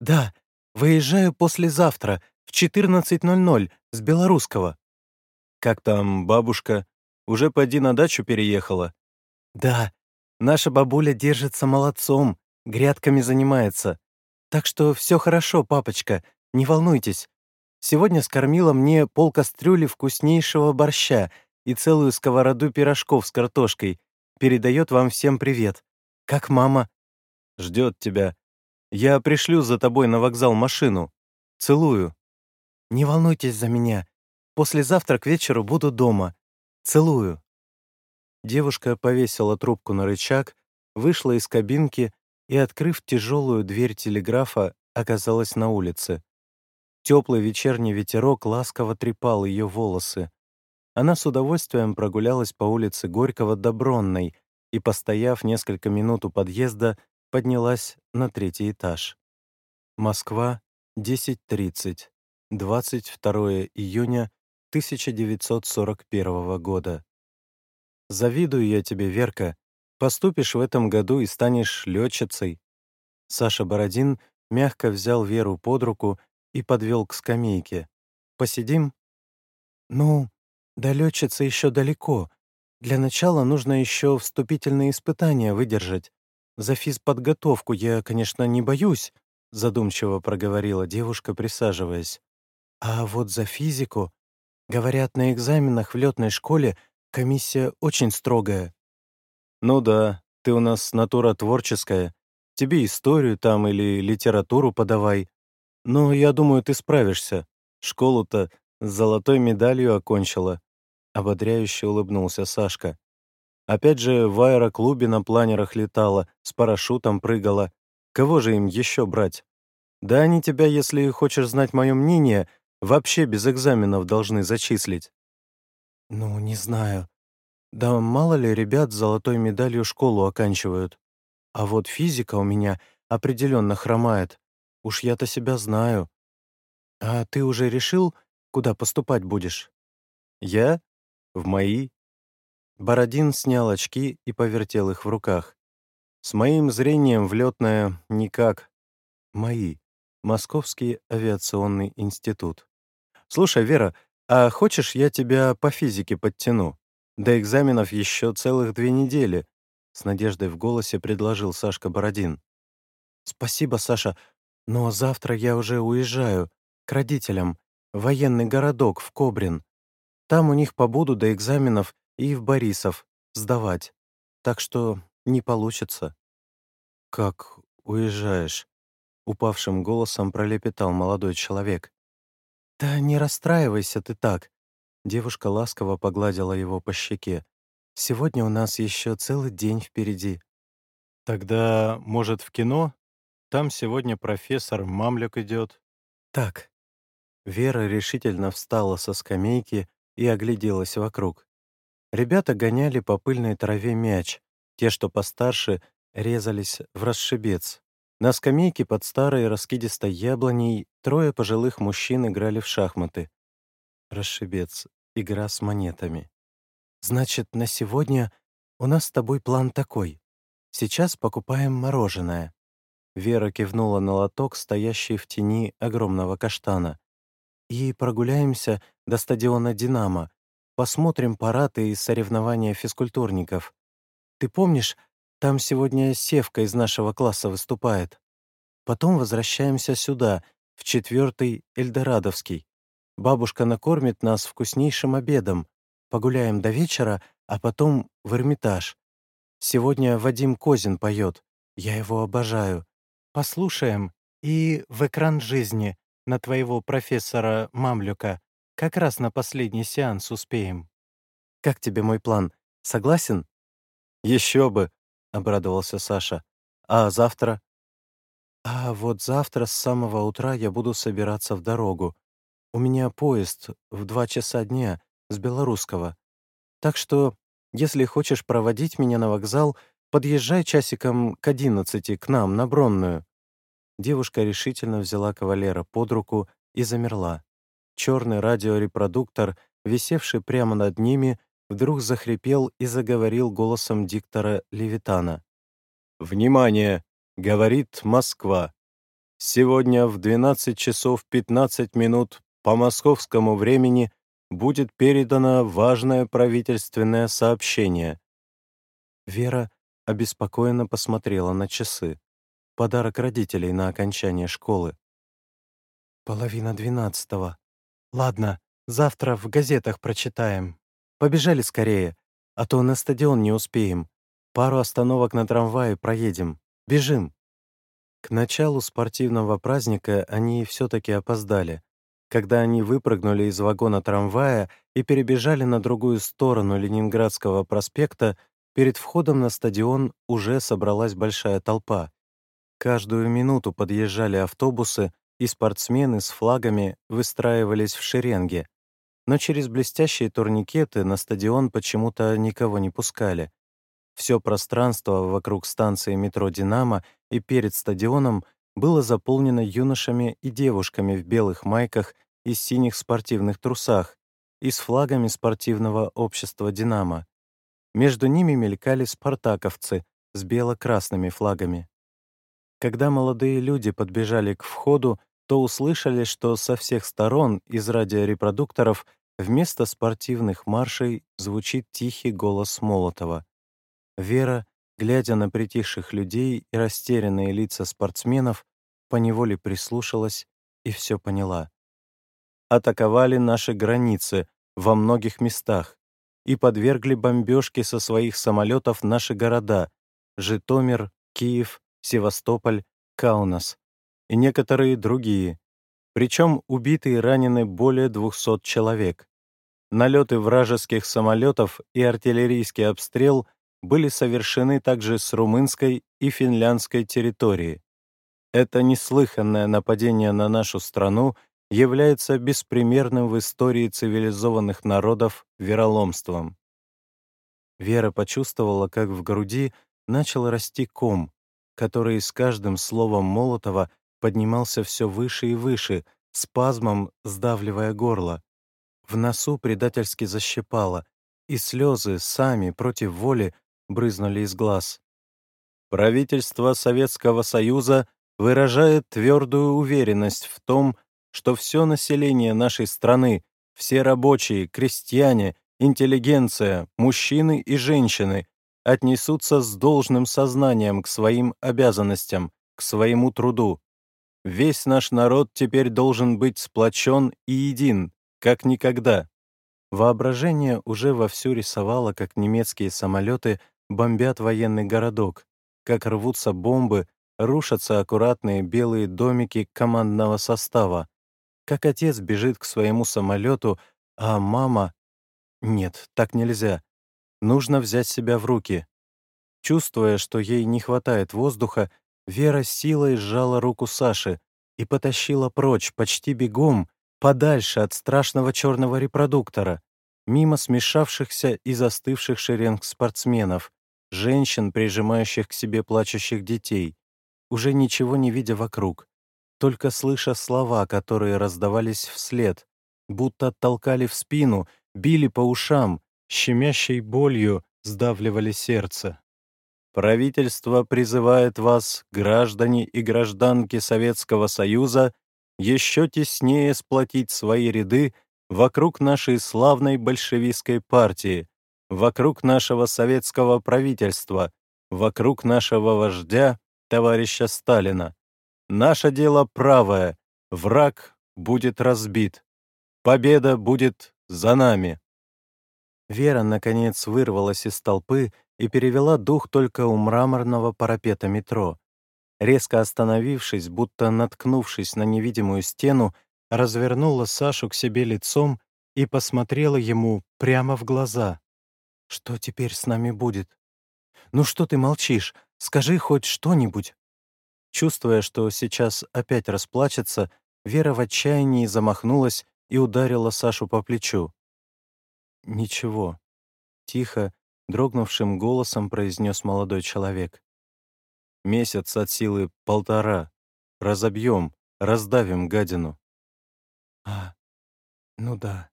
«Да, выезжаю послезавтра в 14.00 с Белорусского». «Как там бабушка? Уже поди на дачу переехала?» «Да, наша бабуля держится молодцом, грядками занимается. Так что все хорошо, папочка, не волнуйтесь. Сегодня скормила мне пол кастрюли вкуснейшего борща и целую сковороду пирожков с картошкой. Передает вам всем привет. Как мама?» «Ждет тебя. Я пришлю за тобой на вокзал машину. Целую». «Не волнуйтесь за меня. Послезавтра к вечеру буду дома. Целую». Девушка повесила трубку на рычаг, вышла из кабинки и, открыв тяжелую дверь телеграфа, оказалась на улице. Теплый вечерний ветерок ласково трепал ее волосы. Она с удовольствием прогулялась по улице Горького до Бронной и, постояв несколько минут у подъезда, поднялась на третий этаж. Москва, 10.30, 22 июня 1941 года. «Завидую я тебе, Верка. Поступишь в этом году и станешь летчицей». Саша Бородин мягко взял Веру под руку и подвел к скамейке. «Посидим?» «Ну, до летчицы еще далеко. Для начала нужно еще вступительные испытания выдержать. За физподготовку я, конечно, не боюсь», — задумчиво проговорила девушка, присаживаясь. «А вот за физику, говорят, на экзаменах в летной школе комиссия очень строгая». «Ну да, ты у нас натура творческая. Тебе историю там или литературу подавай. Но я думаю, ты справишься. Школу-то с золотой медалью окончила». Ободряюще улыбнулся Сашка. Опять же, в аэроклубе на планерах летала, с парашютом прыгала. Кого же им еще брать? Да они тебя, если хочешь знать мое мнение, вообще без экзаменов должны зачислить. Ну, не знаю. Да мало ли ребят с золотой медалью школу оканчивают. А вот физика у меня определенно хромает. Уж я-то себя знаю. А ты уже решил, куда поступать будешь? Я? В МАИ? Бородин снял очки и повертел их в руках. С моим зрением в летное никак. МАИ. Московский авиационный институт. Слушай, Вера, а хочешь, я тебя по физике подтяну? До экзаменов еще целых две недели», — с надеждой в голосе предложил Сашка Бородин. «Спасибо, Саша, но завтра я уже уезжаю, к родителям, военный городок, в Кобрин. Там у них побуду до экзаменов и в Борисов сдавать. Так что не получится». «Как уезжаешь?» — упавшим голосом пролепетал молодой человек. «Да не расстраивайся ты так. Девушка ласково погладила его по щеке. «Сегодня у нас еще целый день впереди». «Тогда, может, в кино? Там сегодня профессор Мамлюк идет». «Так». Вера решительно встала со скамейки и огляделась вокруг. Ребята гоняли по пыльной траве мяч. Те, что постарше, резались в расшибец. На скамейке под старой раскидистой яблоней трое пожилых мужчин играли в шахматы. Расшибец игра с монетами. «Значит, на сегодня у нас с тобой план такой. Сейчас покупаем мороженое». Вера кивнула на лоток, стоящий в тени огромного каштана. «И прогуляемся до стадиона «Динамо», посмотрим парады и соревнования физкультурников. Ты помнишь, там сегодня Севка из нашего класса выступает. Потом возвращаемся сюда, в четвертый Эльдорадовский. Бабушка накормит нас вкуснейшим обедом. Погуляем до вечера, а потом в Эрмитаж. Сегодня Вадим Козин поет. Я его обожаю. Послушаем. И в экран жизни на твоего профессора Мамлюка. Как раз на последний сеанс успеем. Как тебе мой план? Согласен? Еще бы, обрадовался Саша. А завтра? А вот завтра с самого утра я буду собираться в дорогу. У меня поезд в два часа дня с Белорусского. Так что, если хочешь проводить меня на вокзал, подъезжай часиком к одиннадцати к нам, на Бронную». Девушка решительно взяла кавалера под руку и замерла. Черный радиорепродуктор, висевший прямо над ними, вдруг захрипел и заговорил голосом диктора Левитана. «Внимание! Говорит Москва. Сегодня в 12 часов 15 минут по московскому времени будет передано важное правительственное сообщение». Вера обеспокоенно посмотрела на часы. Подарок родителей на окончание школы. «Половина двенадцатого. Ладно, завтра в газетах прочитаем. Побежали скорее, а то на стадион не успеем. Пару остановок на трамвае проедем. Бежим!» К началу спортивного праздника они все-таки опоздали. Когда они выпрыгнули из вагона трамвая и перебежали на другую сторону Ленинградского проспекта, перед входом на стадион уже собралась большая толпа. Каждую минуту подъезжали автобусы, и спортсмены с флагами выстраивались в шеренге. Но через блестящие турникеты на стадион почему-то никого не пускали. Все пространство вокруг станции метро «Динамо» и перед стадионом было заполнено юношами и девушками в белых майках и синих спортивных трусах и с флагами спортивного общества «Динамо». Между ними мелькали спартаковцы с бело-красными флагами. Когда молодые люди подбежали к входу, то услышали, что со всех сторон из радиорепродукторов вместо спортивных маршей звучит тихий голос Молотова. Вера, глядя на притихших людей и растерянные лица спортсменов, поневоле прислушалась и все поняла. Атаковали наши границы во многих местах и подвергли бомбежке со своих самолетов наши города — Житомир, Киев, Севастополь, Каунас и некоторые другие. Причем убиты и ранены более 200 человек. Налеты вражеских самолетов и артиллерийский обстрел были совершены также с румынской и финляндской территории. Это неслыханное нападение на нашу страну является беспримерным в истории цивилизованных народов вероломством. Вера почувствовала, как в груди начал расти ком, который с каждым словом Молотова поднимался все выше и выше, спазмом сдавливая горло. В носу предательски защипало, и слезы сами против воли брызнули из глаз. Правительство Советского Союза выражает твердую уверенность в том, что все население нашей страны, все рабочие, крестьяне, интеллигенция, мужчины и женщины отнесутся с должным сознанием к своим обязанностям, к своему труду. Весь наш народ теперь должен быть сплочен и един, как никогда. Воображение уже вовсю рисовало, как немецкие самолеты бомбят военный городок, как рвутся бомбы, рушатся аккуратные белые домики командного состава, как отец бежит к своему самолету, а мама... Нет, так нельзя. Нужно взять себя в руки. Чувствуя, что ей не хватает воздуха, Вера силой сжала руку Саши и потащила прочь, почти бегом, подальше от страшного черного репродуктора, мимо смешавшихся и застывших шеренг спортсменов, женщин, прижимающих к себе плачущих детей, уже ничего не видя вокруг, только слыша слова, которые раздавались вслед, будто толкали в спину, били по ушам, щемящей болью сдавливали сердце. Правительство призывает вас, граждане и гражданки Советского Союза, еще теснее сплотить свои ряды вокруг нашей славной большевистской партии, вокруг нашего советского правительства, вокруг нашего вождя, товарища Сталина. Наше дело правое, враг будет разбит. Победа будет за нами. Вера, наконец, вырвалась из толпы и перевела дух только у мраморного парапета метро. Резко остановившись, будто наткнувшись на невидимую стену, развернула Сашу к себе лицом и посмотрела ему прямо в глаза. «Что теперь с нами будет? Ну что ты молчишь? Скажи хоть что-нибудь». Чувствуя, что сейчас опять расплачется, Вера в отчаянии замахнулась и ударила Сашу по плечу. «Ничего», — тихо, дрогнувшим голосом произнес молодой человек. «Месяц от силы полтора. Разобьем, раздавим гадину». «А, ну да.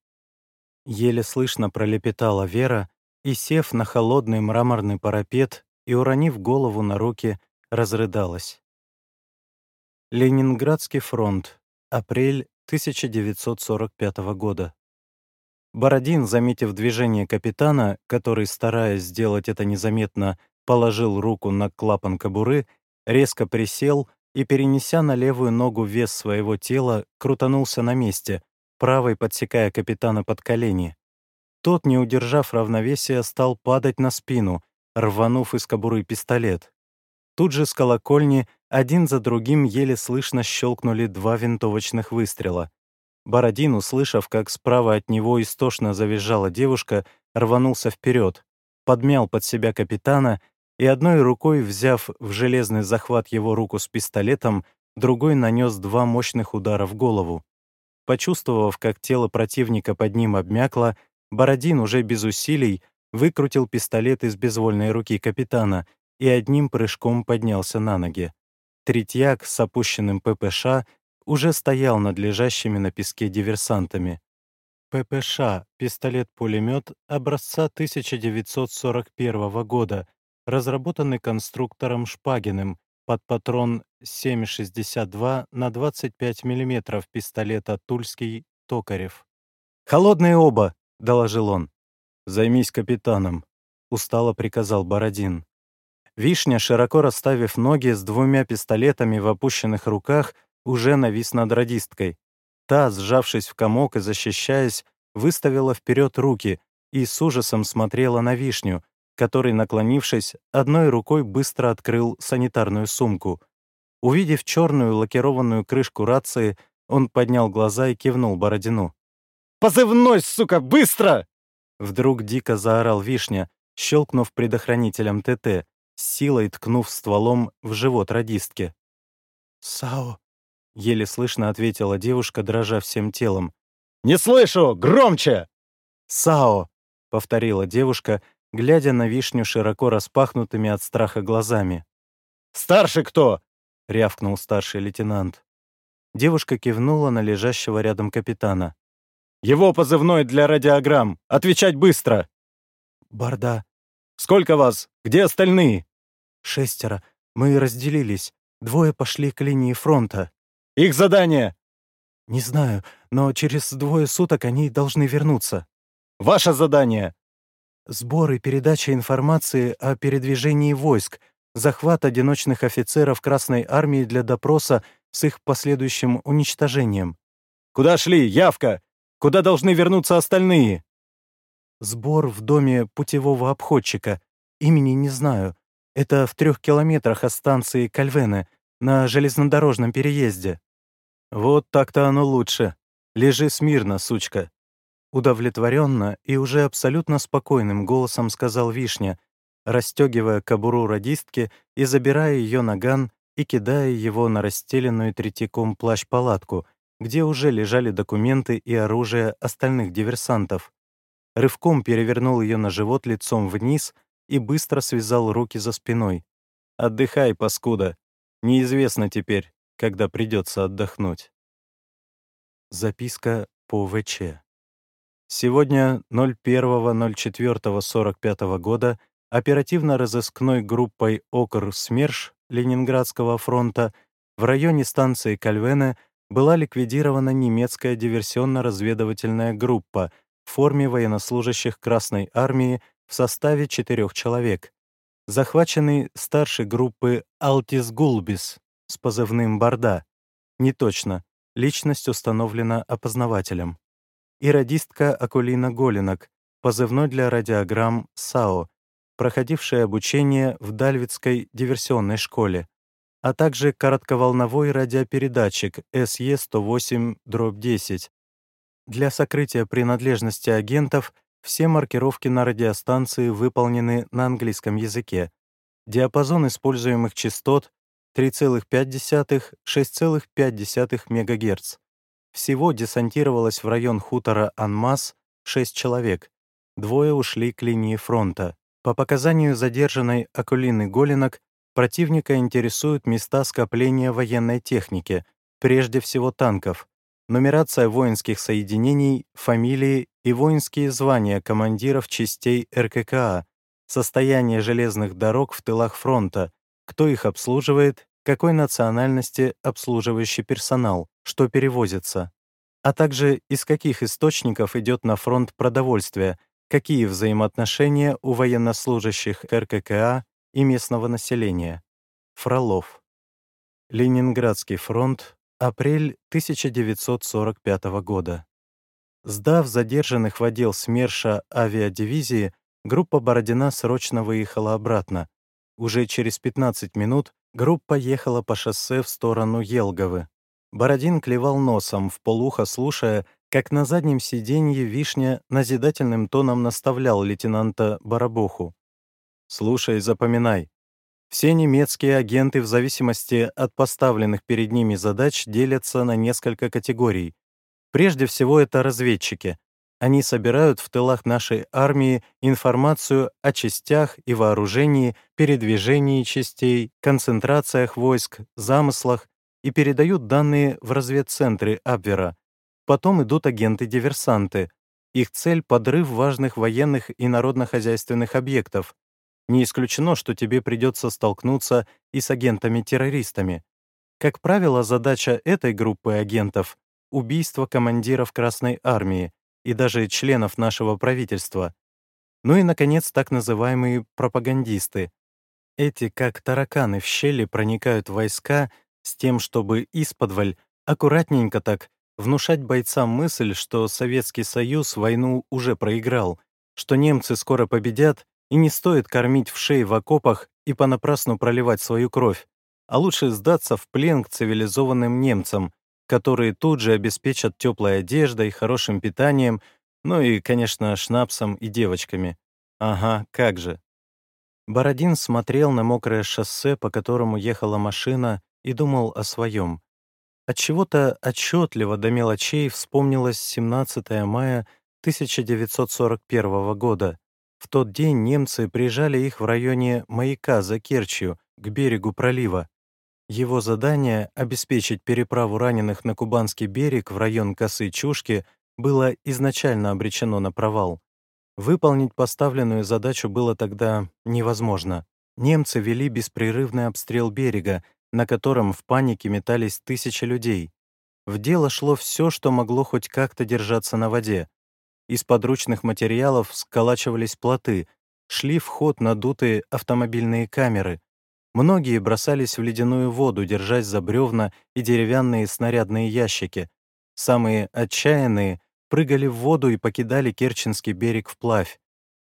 Еле слышно пролепетала Вера и, сев на холодный мраморный парапет и уронив голову на руки, разрыдалась. Ленинградский фронт. Апрель 1945 года. Бородин, заметив движение капитана, который, стараясь сделать это незаметно, положил руку на клапан кобуры, резко присел и, перенеся на левую ногу вес своего тела, крутанулся на месте, правой подсекая капитана под колени. Тот, не удержав равновесия, стал падать на спину, рванув из кобуры пистолет. Тут же с колокольни один за другим еле слышно щелкнули два винтовочных выстрела. Бородин, услышав, как справа от него истошно завизжала девушка, рванулся вперед, подмял под себя капитана и одной рукой, взяв в железный захват его руку с пистолетом, другой нанес два мощных удара в голову. Почувствовав, как тело противника под ним обмякло, Бородин уже без усилий выкрутил пистолет из безвольной руки капитана и одним прыжком поднялся на ноги. Третьяк с опущенным ППШ уже стоял над лежащими на песке диверсантами. ППШ — пистолет-пулемет образца 1941 года, разработанный конструктором Шпагиным под патрон 7,62 на 25 мм пистолета «Тульский» Токарев. «Холодные оба!» — доложил он. «Займись капитаном», — устало приказал Бородин. Вишня, широко расставив ноги с двумя пистолетами в опущенных руках, уже навис над радисткой. Та, сжавшись в комок и защищаясь, выставила вперед руки и с ужасом смотрела на вишню, который, наклонившись, одной рукой быстро открыл санитарную сумку. Увидев черную лакированную крышку рации, он поднял глаза и кивнул Бородину. «Позывной, сука, быстро!» Вдруг дико заорал Вишня, щелкнув предохранителем ТТ, с силой ткнув стволом в живот радистки. «САО», Еле слышно ответила девушка, дрожа всем телом. «Не слышу! Громче!» «САО!» — повторила девушка, глядя на вишню широко распахнутыми от страха глазами. «Старший кто?» — рявкнул старший лейтенант. Девушка кивнула на лежащего рядом капитана. «Его позывной для радиограмм! Отвечать быстро!» «Барда». «Сколько вас? Где остальные?» «Шестеро. Мы разделились. Двое пошли к линии фронта». Их задание?» «Не знаю, но через двое суток они должны вернуться». «Ваше задание?» «Сбор и передача информации о передвижении войск, захват одиночных офицеров Красной Армии для допроса с их последующим уничтожением». «Куда шли? Явка! Куда должны вернуться остальные?» «Сбор в доме путевого обходчика. Имени не знаю. Это в трех километрах от станции Кальвене, на железнодорожном переезде». «Вот так-то оно лучше. Лежи смирно, сучка». Удовлетворенно и уже абсолютно спокойным голосом сказал Вишня, расстегивая кобуру радистки и забирая ее наган и кидая его на расстеленную третьяком плащ-палатку, где уже лежали документы и оружие остальных диверсантов. Рывком перевернул ее на живот лицом вниз и быстро связал руки за спиной. «Отдыхай, паскуда. Неизвестно теперь, когда придется отдохнуть. Записка по ВЧ. Сегодня 01.04.45 года оперативно-розыскной группой ОКР СМЕРШ Ленинградского фронта в районе станции Кальвене была ликвидирована немецкая диверсионно-разведывательная группа в форме военнослужащих Красной Армии в составе четырех человек. Захваченный старший группы Алтис Гулбис с позывным «Борда». Не точно, личность установлена опознавателем. И радистка Акулина Голинок, позывной для радиограмм САО, проходившая обучение в Дальвицкой диверсионной школе, а также коротковолновой радиопередатчик СЕ-108-10. Для сокрытия принадлежности агентов все маркировки на радиостанции выполнены на английском языке. Диапазон используемых частот 3,5-6,5 МГц. Всего десантировалось в район хутора Анмас 6 человек. Двое ушли к линии фронта. По показанию задержанной Акулины Голинок, противника интересуют места скопления военной техники, прежде всего танков. нумерация воинских соединений, фамилии и воинские звания командиров частей РККА, состояние железных дорог в тылах фронта, кто их обслуживает, какой национальности обслуживающий персонал, что перевозится, а также из каких источников идет на фронт продовольствие, какие взаимоотношения у военнослужащих РККА и местного населения. Фролов. Ленинградский фронт, апрель 1945 года. Сдав задержанных в отдел СМЕРШа авиадивизии, группа Бородина срочно выехала обратно. Уже через 15 минут группа ехала по шоссе в сторону Елговы. Бородин клевал носом, в полухо слушая, как на заднем сиденье Вишня назидательным тоном наставлял лейтенанта Барабуху. «Слушай, запоминай. Все немецкие агенты в зависимости от поставленных перед ними задач делятся на несколько категорий. Прежде всего это разведчики. Они собирают в тылах нашей армии информацию о частях и вооружении, передвижении частей, концентрациях войск, замыслах и передают данные в разведцентры Абвера. Потом идут агенты-диверсанты. Их цель — подрыв важных военных и народно-хозяйственных объектов. Не исключено, что тебе придется столкнуться и с агентами-террористами. Как правило, задача этой группы агентов — убийство командиров Красной Армии, и даже членов нашего правительства. Ну и, наконец, так называемые пропагандисты. Эти, как тараканы в щели, проникают в войска с тем, чтобы исподволь, аккуратненько так, внушать бойцам мысль, что Советский Союз войну уже проиграл, что немцы скоро победят, и не стоит кормить в шее в окопах и понапрасну проливать свою кровь, а лучше сдаться в плен к цивилизованным немцам, которые тут же обеспечат теплой одеждой, хорошим питанием, ну и, конечно, шнапсом и девочками. Ага, как же. Бородин смотрел на мокрое шоссе, по которому ехала машина, и думал о своем. Отчего-то отчетливо до мелочей вспомнилось 17 мая 1941 года. В тот день немцы прижали их в районе маяка за Керчью, к берегу пролива. Его задание — обеспечить переправу раненых на Кубанский берег в район Косы Чушки было изначально обречено на провал. Выполнить поставленную задачу было тогда невозможно. Немцы вели беспрерывный обстрел берега, на котором в панике метались тысячи людей. В дело шло все, что могло хоть как-то держаться на воде. Из подручных материалов сколачивались плоты, шли в ход надутые автомобильные камеры, Многие бросались в ледяную воду, держась за бревна и деревянные снарядные ящики. Самые отчаянные прыгали в воду и покидали Керченский берег вплавь.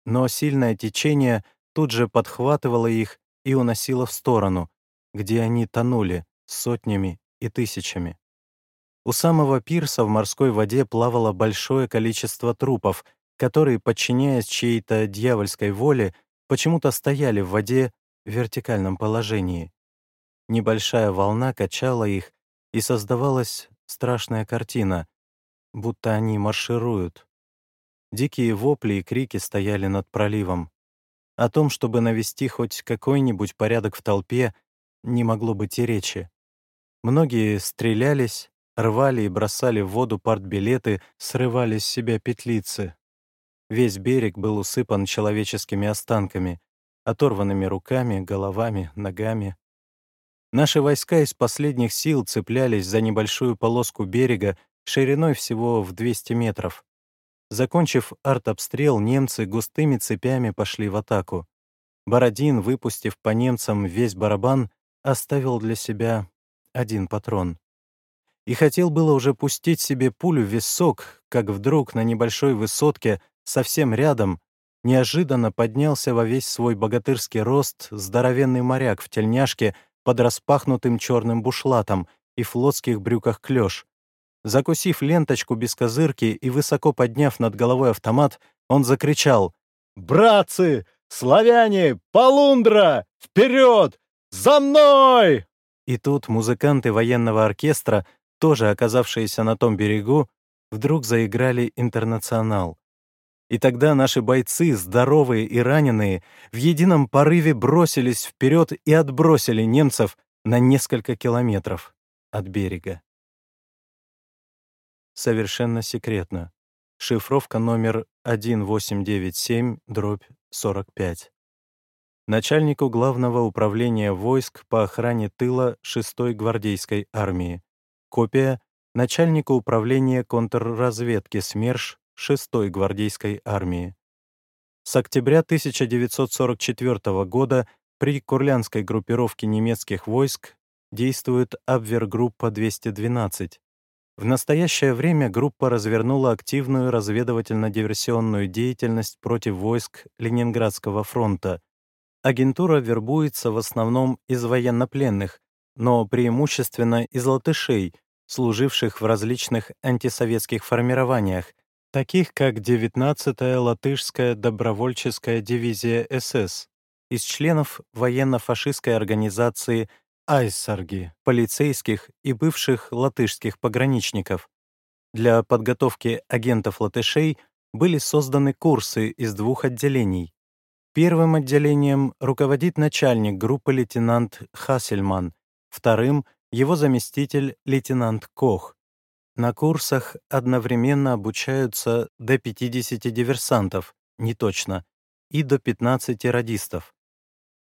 Но сильное течение тут же подхватывало их и уносило в сторону, где они тонули сотнями и тысячами. У самого пирса в морской воде плавало большое количество трупов, которые, подчиняясь чьей-то дьявольской воле, почему-то стояли в воде в вертикальном положении. Небольшая волна качала их, и создавалась страшная картина, будто они маршируют. Дикие вопли и крики стояли над проливом. О том, чтобы навести хоть какой-нибудь порядок в толпе, не могло быть и речи. Многие стрелялись, рвали и бросали в воду партбилеты, срывали с себя петлицы. Весь берег был усыпан человеческими останками, оторванными руками, головами, ногами. Наши войска из последних сил цеплялись за небольшую полоску берега шириной всего в 200 метров. Закончив артобстрел, немцы густыми цепями пошли в атаку. Бородин, выпустив по немцам весь барабан, оставил для себя один патрон. И хотел было уже пустить себе пулю в висок, как вдруг на небольшой высотке, совсем рядом, неожиданно поднялся во весь свой богатырский рост здоровенный моряк в тельняшке под распахнутым черным бушлатом и флотских брюках клеш. Закусив ленточку без козырки и высоко подняв над головой автомат, он закричал «Братцы! Славяне! Полундра! Вперед! За мной!» И тут музыканты военного оркестра, тоже оказавшиеся на том берегу, вдруг заиграли «Интернационал». И тогда наши бойцы, здоровые и раненые, в едином порыве бросились вперед и отбросили немцев на несколько километров от берега. совершенно секретно. Шифровка номер 1897-45. Начальнику Главного управления войск по охране тыла 6-й гвардейской армии. Копия начальнику управления контрразведки СМЕРШ 6-й гвардейской армии. С октября 1944 года при Курлянской группировке немецких войск действует Абвергруппа 212. В настоящее время группа развернула активную разведывательно-диверсионную деятельность против войск Ленинградского фронта. Агентура вербуется в основном из военнопленных, но преимущественно из латышей, служивших в различных антисоветских формированиях, таких как 19-я латышская добровольческая дивизия СС, из членов военно-фашистской организации айсарги, полицейских и бывших латышских пограничников. Для подготовки агентов-латышей были созданы курсы из двух отделений. Первым отделением руководит начальник группы лейтенант Хассельман, вторым — его заместитель лейтенант Кох. На курсах одновременно обучаются до 50 диверсантов, не точно, и до 15 радистов.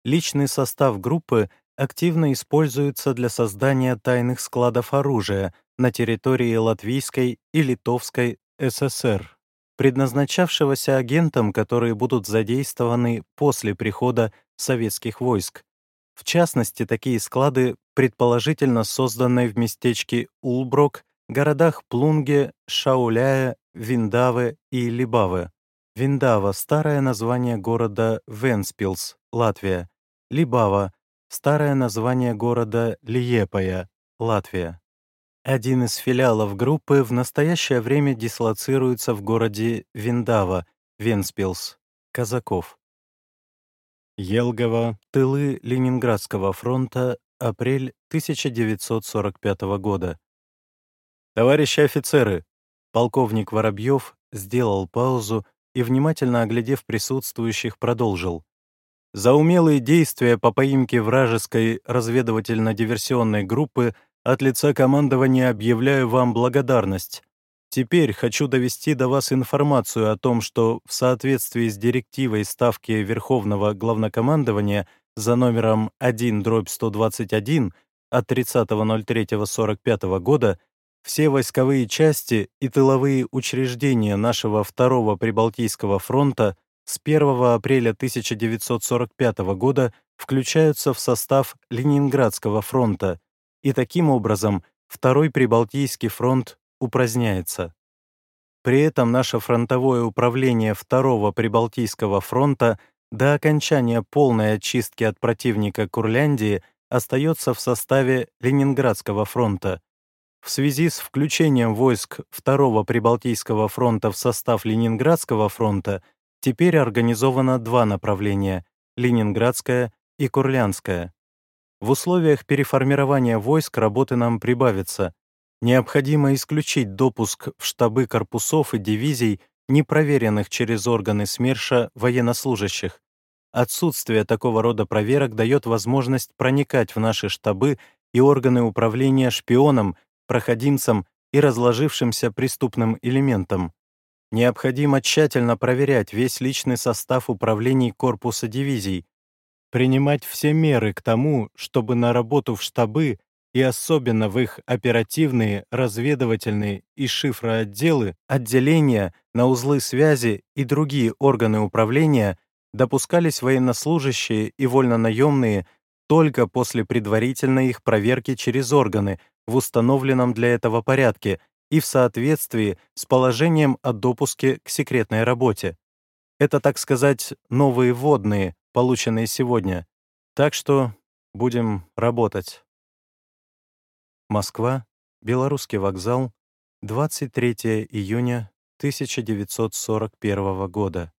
Личный состав группы активно используется для создания тайных складов оружия на территории Латвийской и Литовской ССР, предназначавшегося агентам, которые будут задействованы после прихода советских войск. В частности, такие склады предположительно созданы в местечке Улброк, городах Плунге, Шауляя, Виндаве и Либаве. Виндава — старое название города Венспилс, Латвия. Либава старое название города Лиепая, Латвия. Один из филиалов группы в настоящее время дислоцируется в городе Виндава, Венспилс, Казаков. Елгово, тылы Ленинградского фронта, апрель 1945 года. Товарищи офицеры, полковник Воробьев сделал паузу и, внимательно оглядев присутствующих, продолжил. За умелые действия по поимке вражеской разведывательно-диверсионной группы от лица командования объявляю вам благодарность. Теперь хочу довести до вас информацию о том, что в соответствии с директивой Ставки Верховного Главнокомандования за номером 1-121 от 30.03.45 года все войсковые части и тыловые учреждения нашего Второго Прибалтийского фронта с 1 апреля 1945 года включаются в состав Ленинградского фронта, и таким образом Второй Прибалтийский фронт упраздняется. При этом наше фронтовое управление Второго Прибалтийского фронта до окончания полной очистки от противника Курляндии остается в составе Ленинградского фронта. В связи с включением войск Второго Прибалтийского фронта в состав Ленинградского фронта – Теперь организовано два направления — Ленинградское и Курлянское. В условиях переформирования войск работы нам прибавится. Необходимо исключить допуск в штабы корпусов и дивизий, не проверенных через органы СМЕРШа военнослужащих. Отсутствие такого рода проверок дает возможность проникать в наши штабы и органы управления шпионам, проходимцам и разложившимся преступным элементам. Необходимо тщательно проверять весь личный состав управлений корпуса дивизий, принимать все меры к тому, чтобы на работу в штабы и особенно в их оперативные, разведывательные и шифроотделы, отделения, на узлы связи и другие органы управления допускались военнослужащие и вольнонаемные только после предварительной их проверки через органы в установленном для этого порядке и в соответствии с положением о допуске к секретной работе. Это, так сказать, новые вводные, полученные сегодня. Так что будем работать. Москва, Белорусский вокзал, 23 июня 1941 года.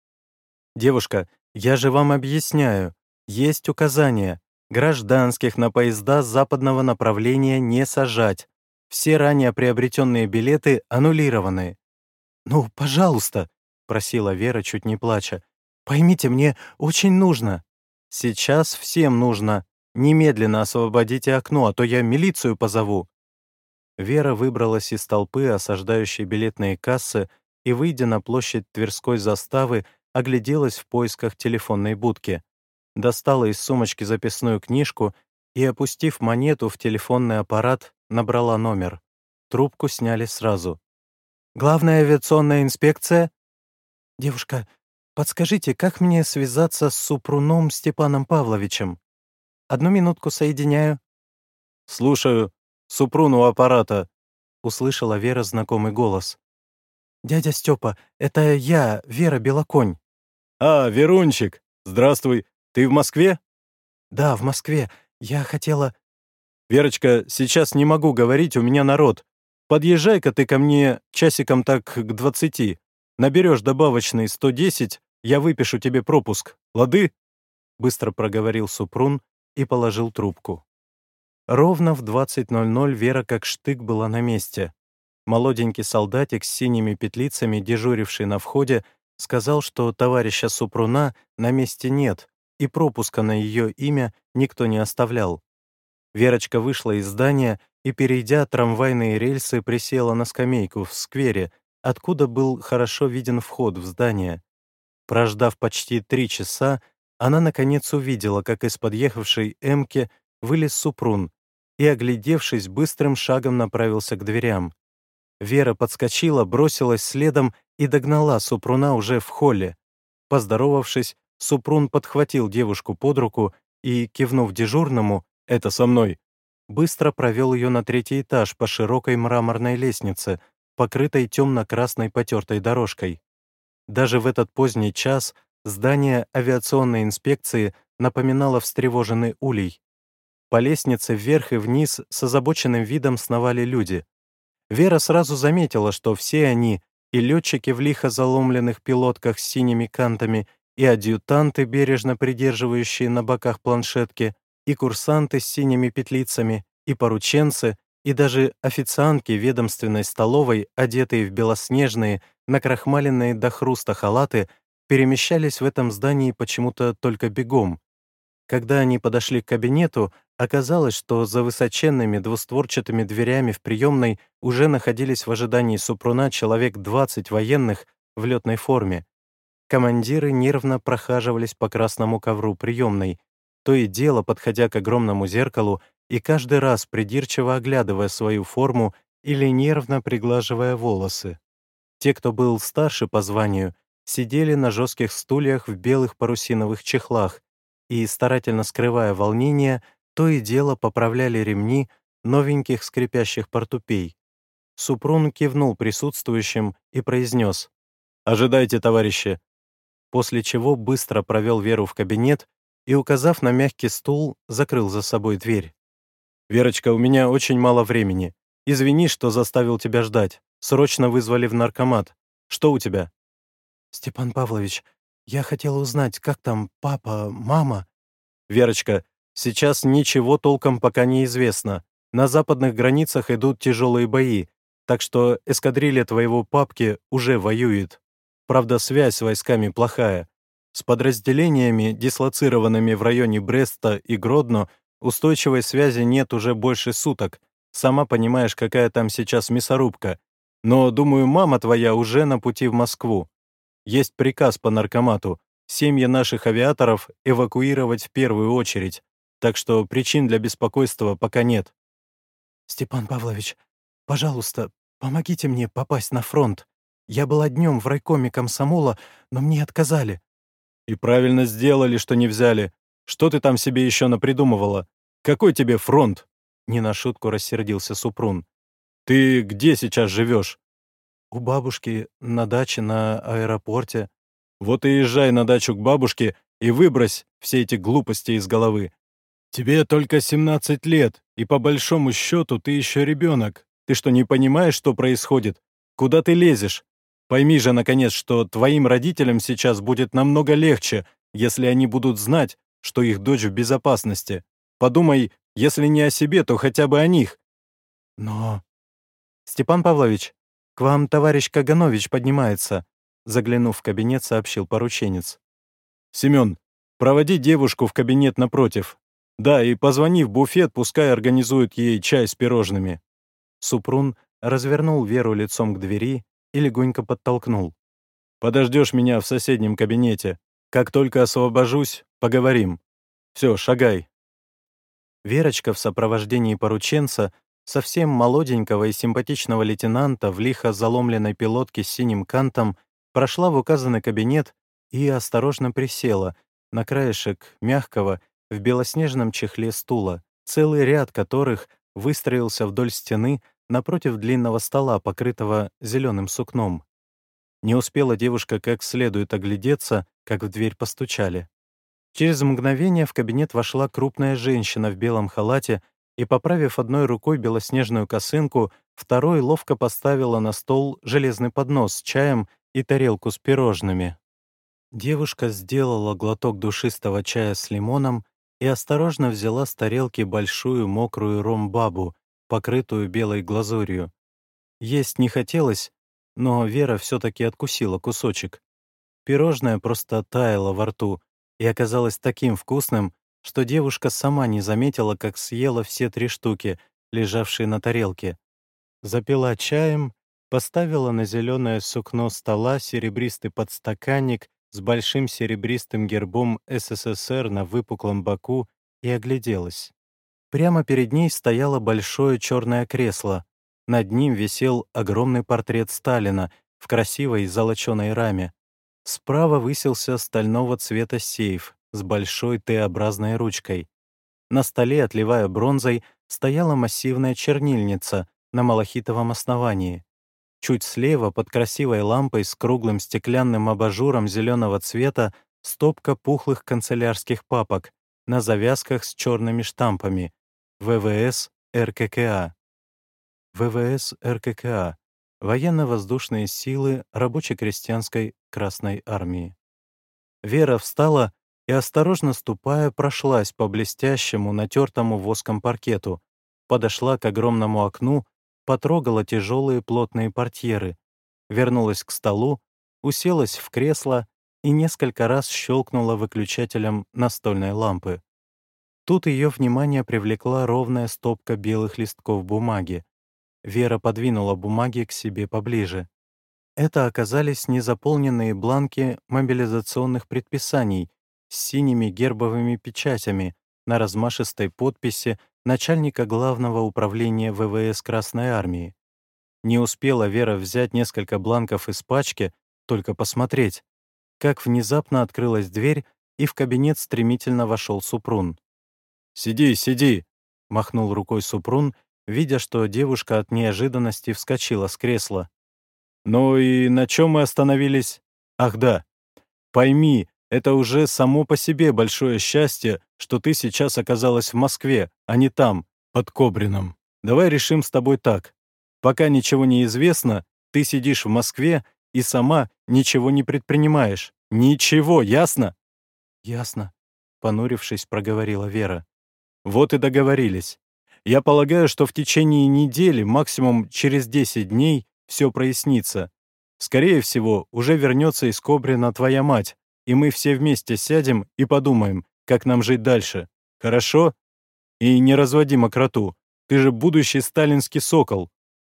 Девушка, я же вам объясняю, есть указания. Гражданских на поезда западного направления не сажать, все ранее приобретенные билеты аннулированы. «Ну, пожалуйста», — просила Вера, чуть не плача. «Поймите, мне очень нужно». «Сейчас всем нужно. Немедленно освободите окно, а то я милицию позову». Вера выбралась из толпы, осаждающей билетные кассы, и, выйдя на площадь Тверской заставы, огляделась в поисках телефонной будки. Достала из сумочки записную книжку и, опустив монету в телефонный аппарат, набрала номер. Трубку сняли сразу. «Главная авиационная инспекция?» «Девушка, подскажите, как мне связаться с Супруном Степаном Павловичем? Одну минутку соединяю». «Слушаю. Супрун у аппарата», — услышала Вера знакомый голос. «Дядя Степа, это я, Вера Белоконь». «А, Верунчик, здравствуй. Ты в Москве?» «Да, в Москве. Я хотела...» «Верочка, сейчас не могу говорить, у меня народ. Подъезжай-ка ты ко мне часиком так к двадцати. Наберешь добавочный 110, я выпишу тебе пропуск. Лады?» Быстро проговорил Супрун и положил трубку. Ровно в 20.00 Вера как штык была на месте. Молоденький солдатик с синими петлицами, дежуривший на входе, сказал, что товарища Супруна на месте нет, и пропуска на ее имя никто не оставлял. Верочка вышла из здания и, перейдя трамвайные рельсы, присела на скамейку в сквере, откуда был хорошо виден вход в здание. Прождав почти три часа, она, наконец, увидела, как из подъехавшей «Эмки» вылез Супрун и, оглядевшись, быстрым шагом направился к дверям. Вера подскочила, бросилась следом и догнала Супруна уже в холле. Поздоровавшись, Супрун подхватил девушку под руку и, кивнув дежурному «это со мной», быстро провел ее на третий этаж по широкой мраморной лестнице, покрытой темно-красной потертой дорожкой. Даже в этот поздний час здание авиационной инспекции напоминало встревоженный улей. По лестнице вверх и вниз с озабоченным видом сновали люди. Вера сразу заметила, что все они, и летчики в лихо заломленных пилотках с синими кантами, и адъютанты, бережно придерживающие на боках планшетки, и курсанты с синими петлицами, и порученцы, и даже официантки ведомственной столовой, одетые в белоснежные, накрахмаленные до хруста халаты, перемещались в этом здании почему-то только бегом. Когда они подошли к кабинету, оказалось, что за высоченными двустворчатыми дверями в приемной уже находились в ожидании Супруна человек 20 военных в летной форме. Командиры нервно прохаживались по красному ковру приемной, то и дело подходя к огромному зеркалу и каждый раз придирчиво оглядывая свою форму или нервно приглаживая волосы. Те, кто был старше по званию, сидели на жестких стульях в белых парусиновых чехлах, и, старательно скрывая волнение, то и дело поправляли ремни новеньких скрипящих портупей. Супрун кивнул присутствующим и произнес «Ожидайте, товарищи!» После чего быстро провел Веру в кабинет и, указав на мягкий стул, закрыл за собой дверь. «Верочка, у меня очень мало времени. Извини, что заставил тебя ждать. Срочно вызвали в наркомат. Что у тебя?» «Степан Павлович, я хотела узнать, как там папа, мама?» «Верочка, сейчас ничего толком пока не известно. На западных границах идут тяжелые бои, так что эскадрилья твоего папки уже воюет. Правда, связь с войсками плохая. С подразделениями, дислоцированными в районе Бреста и Гродно, устойчивой связи нет уже больше суток. Сама понимаешь, какая там сейчас мясорубка. Но, думаю, мама твоя уже на пути в Москву. Есть приказ по наркомату семьи наших авиаторов эвакуировать в первую очередь, так что причин для беспокойства пока нет. «Степан Павлович, пожалуйста, помогите мне попасть на фронт. Я была днем в райкоме комсомола, но мне отказали». «И правильно сделали, что не взяли. Что ты там себе еще напридумывала? Какой тебе фронт?» Не на шутку рассердился Супрун. «Ты где сейчас живешь? «У бабушки, на даче, на аэропорте». «Вот и езжай на дачу к бабушке и выбрось все эти глупости из головы. Тебе только 17 лет, и по большому счету ты еще ребенок. Ты что, не понимаешь, что происходит? Куда ты лезешь? Пойми же, наконец, что твоим родителям сейчас будет намного легче, если они будут знать, что их дочь в безопасности. Подумай, если не о себе, то хотя бы о них». «Но...» «Степан Павлович, «К вам товарищ Каганович поднимается», — заглянув в кабинет, сообщил порученец. «Семен, проводи девушку в кабинет напротив. Да, и позвони в буфет, пускай организуют ей чай с пирожными». Супрун развернул Веру лицом к двери и легонько подтолкнул. «Подождешь меня в соседнем кабинете. Как только освобожусь, поговорим. Все, шагай». Верочка в сопровождении порученца, совсем молоденького и симпатичного лейтенанта в лихо заломленной пилотке с синим кантом, прошла в указанный кабинет и осторожно присела на краешек мягкого в белоснежном чехле стула, целый ряд которых выстроился вдоль стены напротив длинного стола, покрытого зеленым сукном. Не успела девушка как следует оглядеться, как в дверь постучали. Через мгновение в кабинет вошла крупная женщина в белом халате и, поправив одной рукой белоснежную косынку, второй ловко поставила на стол железный поднос с чаем и тарелку с пирожными. Девушка сделала глоток душистого чая с лимоном и осторожно взяла с тарелки большую мокрую ромбабу, покрытую белой глазурью. Есть не хотелось, но Вера все-таки откусила кусочек. Пирожное просто таяло во рту и оказалось таким вкусным, что девушка сама не заметила, как съела все три штуки, лежавшие на тарелке. Запила чаем, поставила на зеленое сукно стола серебристый подстаканник с большим серебристым гербом СССР на выпуклом боку и огляделась. Прямо перед ней стояло большое черное кресло. Над ним висел огромный портрет Сталина в красивой золоченой раме. Справа высился стального цвета сейф с большой Т-образной ручкой. На столе, отливая бронзой, стояла массивная чернильница на малахитовом основании. Чуть слева, под красивой лампой с круглым стеклянным абажуром зеленого цвета, стопка пухлых канцелярских папок на завязках с черными штампами. ВВС РККА. ВВС РККА. Военно-воздушные силы рабоче-крестьянской Красной армии. Вера встала и, осторожно ступая, прошлась по блестящему, натертому воском паркету, подошла к огромному окну потрогала тяжелые плотные портьеры, вернулась к столу, уселась в кресло и несколько раз щелкнула выключателем настольной лампы. Тут ее внимание привлекла ровная стопка белых листков бумаги. Вера подвинула бумаги к себе поближе. Это оказались незаполненные бланки мобилизационных предписаний с синими гербовыми печатями на размашистой подписи начальника главного управления ВВС Красной Армии. Не успела Вера взять несколько бланков из пачки, только посмотреть, как внезапно открылась дверь, и в кабинет стремительно вошел Супрун. «Сиди, сиди!» — махнул рукой Супрун, видя, что девушка от неожиданности вскочила с кресла. «Ну и на чем мы остановились? Ах да, пойми, это уже само по себе большое счастье, что ты сейчас оказалась в Москве, а не там, под Кобрином. Давай решим с тобой так. Пока ничего не известно, ты сидишь в Москве и сама ничего не предпринимаешь. Ничего, ясно? Ясно, понурившись, проговорила Вера. Вот и договорились. Я полагаю, что в течение недели, максимум через 10 дней, все прояснится. Скорее всего, уже вернется из Кобрина твоя мать, и мы все вместе сядем и подумаем, как нам жить дальше. Хорошо? И не разводи мокроту. Ты же будущий сталинский сокол.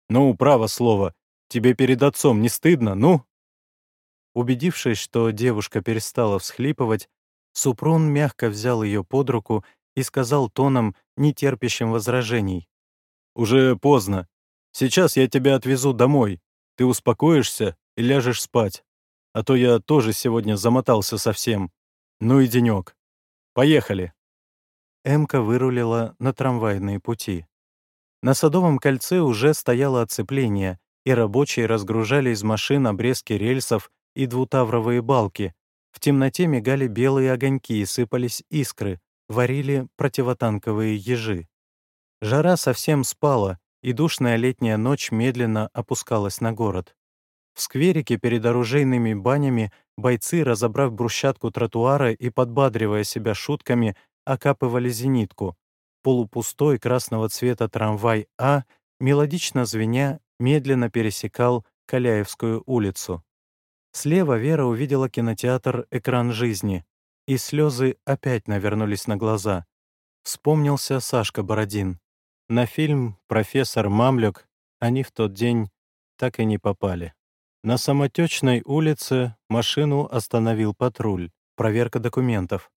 Ну, право слово. Тебе перед отцом не стыдно, ну?» Убедившись, что девушка перестала всхлипывать, Супрун мягко взял ее под руку и сказал тоном, нетерпящим возражений. «Уже поздно. Сейчас я тебя отвезу домой. Ты успокоишься и ляжешь спать а то я тоже сегодня замотался совсем. Ну и денек. Поехали. Эмка вырулила на трамвайные пути. На Садовом кольце уже стояло оцепление, и рабочие разгружали из машин обрезки рельсов и двутавровые балки. В темноте мигали белые огоньки и сыпались искры, варили противотанковые ежи. Жара совсем спала, и душная летняя ночь медленно опускалась на город. В скверике перед оружейными банями бойцы, разобрав брусчатку тротуара и подбадривая себя шутками, окапывали зенитку. Полупустой красного цвета трамвай А, мелодично звеня, медленно пересекал Каляевскую улицу. Слева Вера увидела кинотеатр «Экран жизни», и слезы опять навернулись на глаза. Вспомнился Сашка Бородин. На фильм «Профессор Мамлюк» они в тот день так и не попали. На Самотечной улице машину остановил патруль, проверка документов.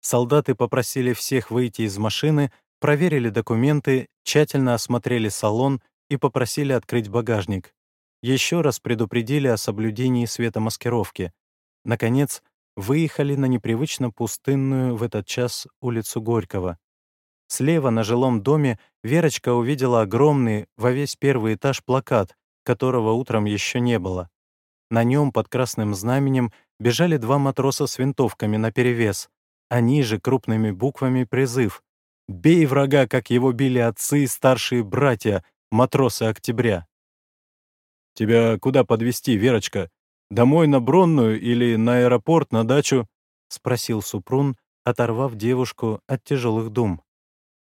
Солдаты попросили всех выйти из машины, проверили документы, тщательно осмотрели салон и попросили открыть багажник. Еще раз предупредили о соблюдении светомаскировки. Наконец, выехали на непривычно пустынную в этот час улицу Горького. Слева на жилом доме Верочка увидела огромный во весь первый этаж плакат, которого утром еще не было. На нем под красным знаменем бежали два матроса с винтовками наперевес, а ниже крупными буквами призыв «Бей врага, как его били отцы и старшие братья, матросы октября». «Тебя куда подвести, Верочка? Домой на Бронную или на аэропорт, на дачу?» — спросил Супрун, оторвав девушку от тяжелых дум.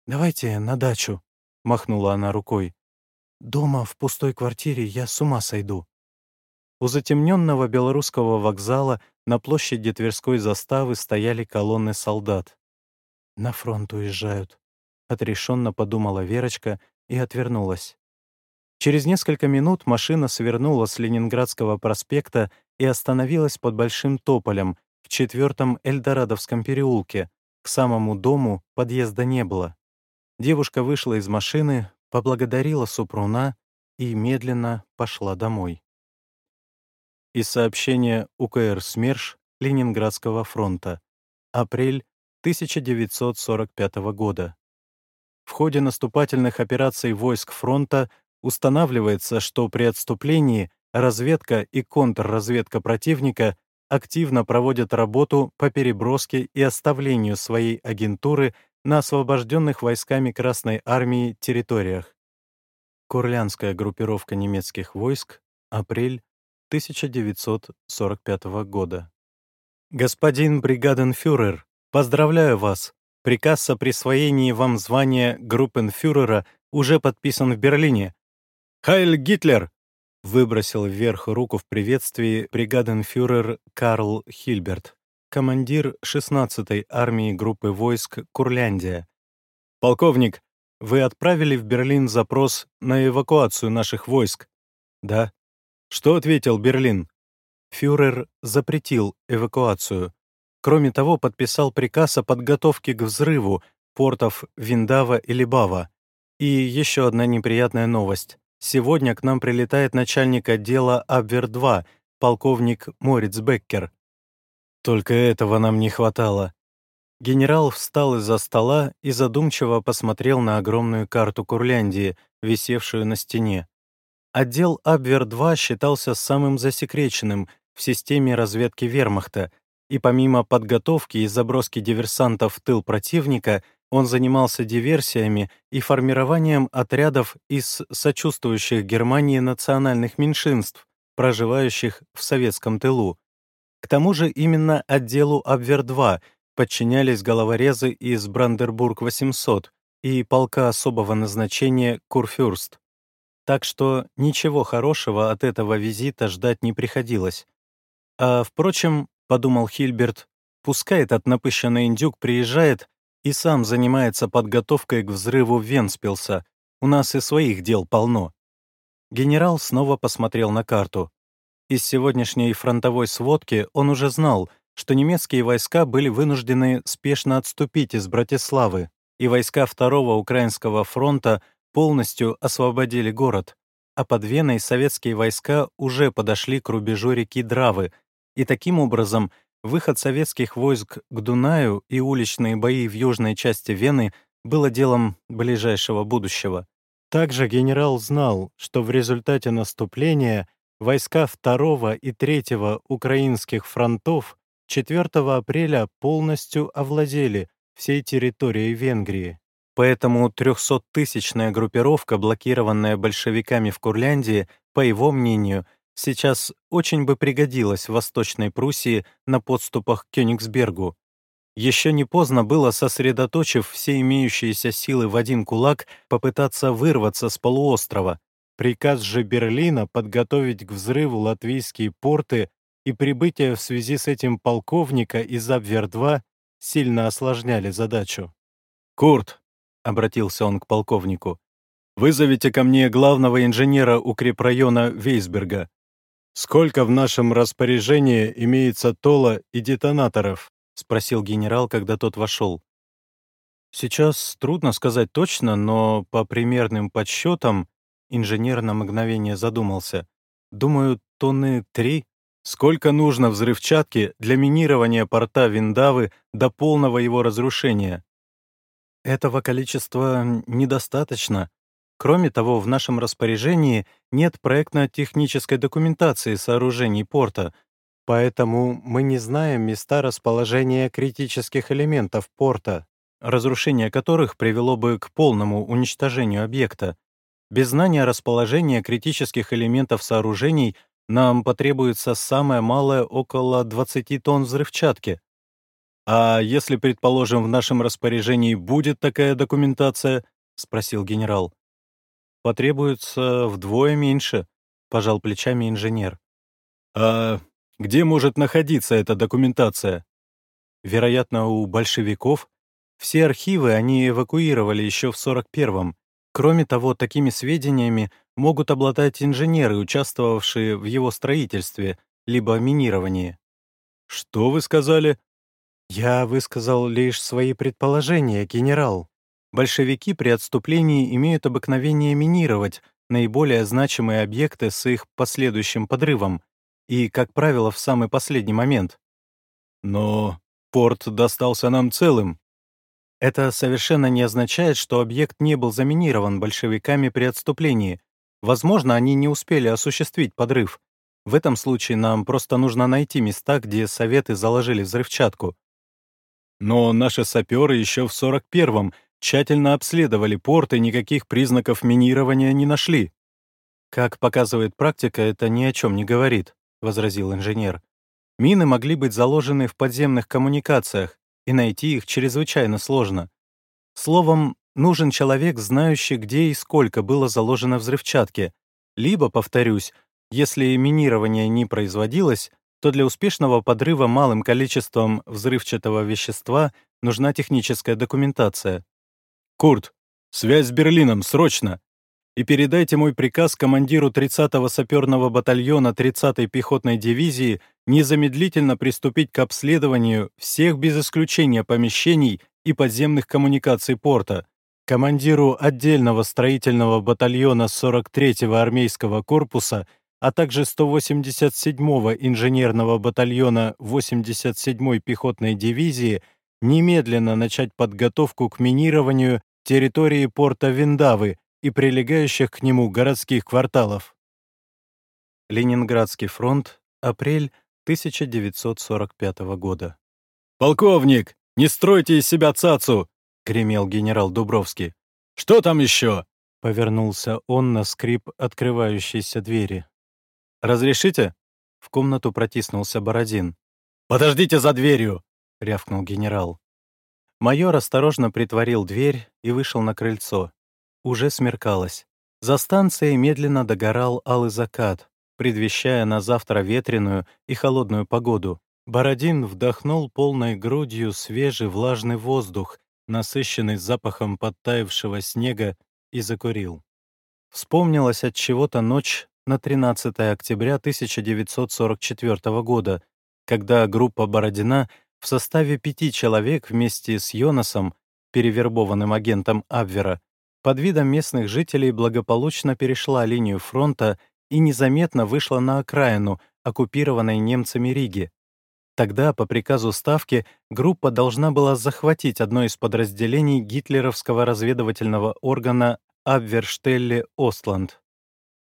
«Давайте на дачу», — махнула она рукой. «Дома, в пустой квартире, я с ума сойду». У затемненного белорусского вокзала на площади Тверской заставы стояли колонны солдат. «На фронт уезжают», — отрешенно подумала Верочка и отвернулась. Через несколько минут машина свернула с Ленинградского проспекта и остановилась под Большим Тополем в четвертом Эльдорадовском переулке. К самому дому подъезда не было. Девушка вышла из машины, поблагодарила Супруна и медленно пошла домой из сообщения УКР СМЕРШ Ленинградского фронта. Апрель 1945 года. В ходе наступательных операций войск фронта устанавливается, что при отступлении разведка и контрразведка противника активно проводят работу по переброске и оставлению своей агентуры на освобожденных войсками Красной Армии территориях. Курлянская группировка немецких войск, апрель 1945 года. Господин бригаденфюрер, поздравляю вас. Приказ о присвоении вам звания группенфюрера уже подписан в Берлине. Хайль Гитлер! Выбросил вверх руку в приветствии бригаденфюрер Карл Хильберт, командир 16-й армии группы войск Курляндия. «Полковник, вы отправили в Берлин запрос на эвакуацию наших войск?» «Да». Что ответил Берлин? Фюрер запретил эвакуацию. Кроме того, подписал приказ о подготовке к взрыву портов Виндава и Либава. И еще одна неприятная новость. Сегодня к нам прилетает начальник отдела Абвер-2, полковник Мориц Беккер. Только этого нам не хватало. Генерал встал из-за стола и задумчиво посмотрел на огромную карту Курляндии, висевшую на стене. Отдел Абвер-2 считался самым засекреченным в системе разведки вермахта, и помимо подготовки и заброски диверсантов в тыл противника, он занимался диверсиями и формированием отрядов из сочувствующих Германии национальных меньшинств, проживающих в советском тылу. К тому же именно отделу Абвер-2 подчинялись головорезы из Брандербург-800 и полка особого назначения Курфюрст. Так что ничего хорошего от этого визита ждать не приходилось. А, впрочем, — подумал Хильберт, — пускай этот напыщенный индюк приезжает и сам занимается подготовкой к взрыву Венспилса. У нас и своих дел полно. Генерал снова посмотрел на карту. Из сегодняшней фронтовой сводки он уже знал, что немецкие войска были вынуждены спешно отступить из Братиславы, и войска Второго Украинского фронта полностью освободили город, а под Веной советские войска уже подошли к рубежу реки Дравы, и таким образом выход советских войск к Дунаю и уличные бои в южной части Вены было делом ближайшего будущего. Также генерал знал, что в результате наступления войска 2 и 3 украинских фронтов 4 апреля полностью овладели всей территорией Венгрии. Поэтому трехсоттысячная группировка, блокированная большевиками в Курляндии, по его мнению, сейчас очень бы пригодилась в Восточной Пруссии на подступах к Кёнигсбергу. Еще не поздно было, сосредоточив все имеющиеся силы в один кулак, попытаться вырваться с полуострова. Приказ же Берлина подготовить к взрыву латвийские порты и прибытие в связи с этим полковника из Абвер-2 сильно осложняли задачу. «Курт, — обратился он к полковнику. Вызовите ко мне главного инженера укрепрайона Вейсберга. Сколько в нашем распоряжении имеется тола и детонаторов? Спросил генерал, когда тот вошел. Сейчас трудно сказать точно, но по примерным подсчетам инженер на мгновение задумался. Думаю, тонны три. Сколько нужно взрывчатки для минирования порта Виндавы до полного его разрушения? Этого количества недостаточно. Кроме того, в нашем распоряжении нет проектно-технической документации сооружений порта, поэтому мы не знаем места расположения критических элементов порта, разрушение которых привело бы к полному уничтожению объекта. Без знания расположения критических элементов сооружений нам потребуется самое малое около 20 тонн взрывчатки. А если, предположим, в нашем распоряжении будет такая документация, спросил генерал. Потребуется вдвое меньше, пожал плечами инженер. А где может находиться эта документация? Вероятно, у большевиков. Все архивы они эвакуировали еще в 41-м. Кроме того, такими сведениями могут обладать инженеры, участвовавшие в его строительстве, либо минировании. «Что вы сказали?» «Я высказал лишь свои предположения, генерал. Большевики при отступлении имеют обыкновение минировать наиболее значимые объекты с их последующим подрывом и, как правило, в самый последний момент. Но порт достался нам целым. Это совершенно не означает, что объект не был заминирован большевиками при отступлении. Возможно, они не успели осуществить подрыв. В этом случае нам просто нужно найти места, где советы заложили взрывчатку. Но наши саперы еще в 41-м тщательно обследовали порт и никаких признаков минирования не нашли. «Как показывает практика, это ни о чем не говорит», — возразил инженер. «Мины могли быть заложены в подземных коммуникациях, и найти их чрезвычайно сложно. Словом, нужен человек, знающий, где и сколько было заложено взрывчатки. Либо, повторюсь, если минирование не производилось, то для успешного подрыва малым количеством взрывчатого вещества нужна техническая документация. «Курт, связь с Берлином, срочно!» и передайте мой приказ командиру 30-го саперного батальона 30-й пехотной дивизии незамедлительно приступить к обследованию всех без исключения помещений и подземных коммуникаций порта, командиру отдельного строительного батальона 43-го армейского корпуса, а также 187-го инженерного батальона 87-й пехотной дивизии немедленно начать подготовку к минированию территории порта Виндавы и прилегающих к нему городских кварталов. Ленинградский фронт, апрель 1945 года. «Полковник, не стройте из себя цацу!» — гремел генерал Дубровский. «Что там еще?» — повернулся он на скрип открывающейся двери. «Разрешите?» — в комнату протиснулся Бородин. «Подождите за дверью!» — рявкнул генерал. Майор осторожно притворил дверь и вышел на крыльцо. Уже смеркалось. За станцией медленно догорал алый закат, предвещая на завтра ветреную и холодную погоду. Бородин вдохнул полной грудью свежий влажный воздух, насыщенный запахом подтаявшего снега, и закурил. Вспомнилась от чего-то ночь на 13 октября 1944 года, когда группа Бородина в составе пяти человек вместе с Йонасом, перевербованным агентом Абвера, под видом местных жителей благополучно перешла линию фронта и незаметно вышла на окраину, оккупированной немцами Риги. Тогда, по приказу Ставки, группа должна была захватить одно из подразделений гитлеровского разведывательного органа Абверштелле Остланд.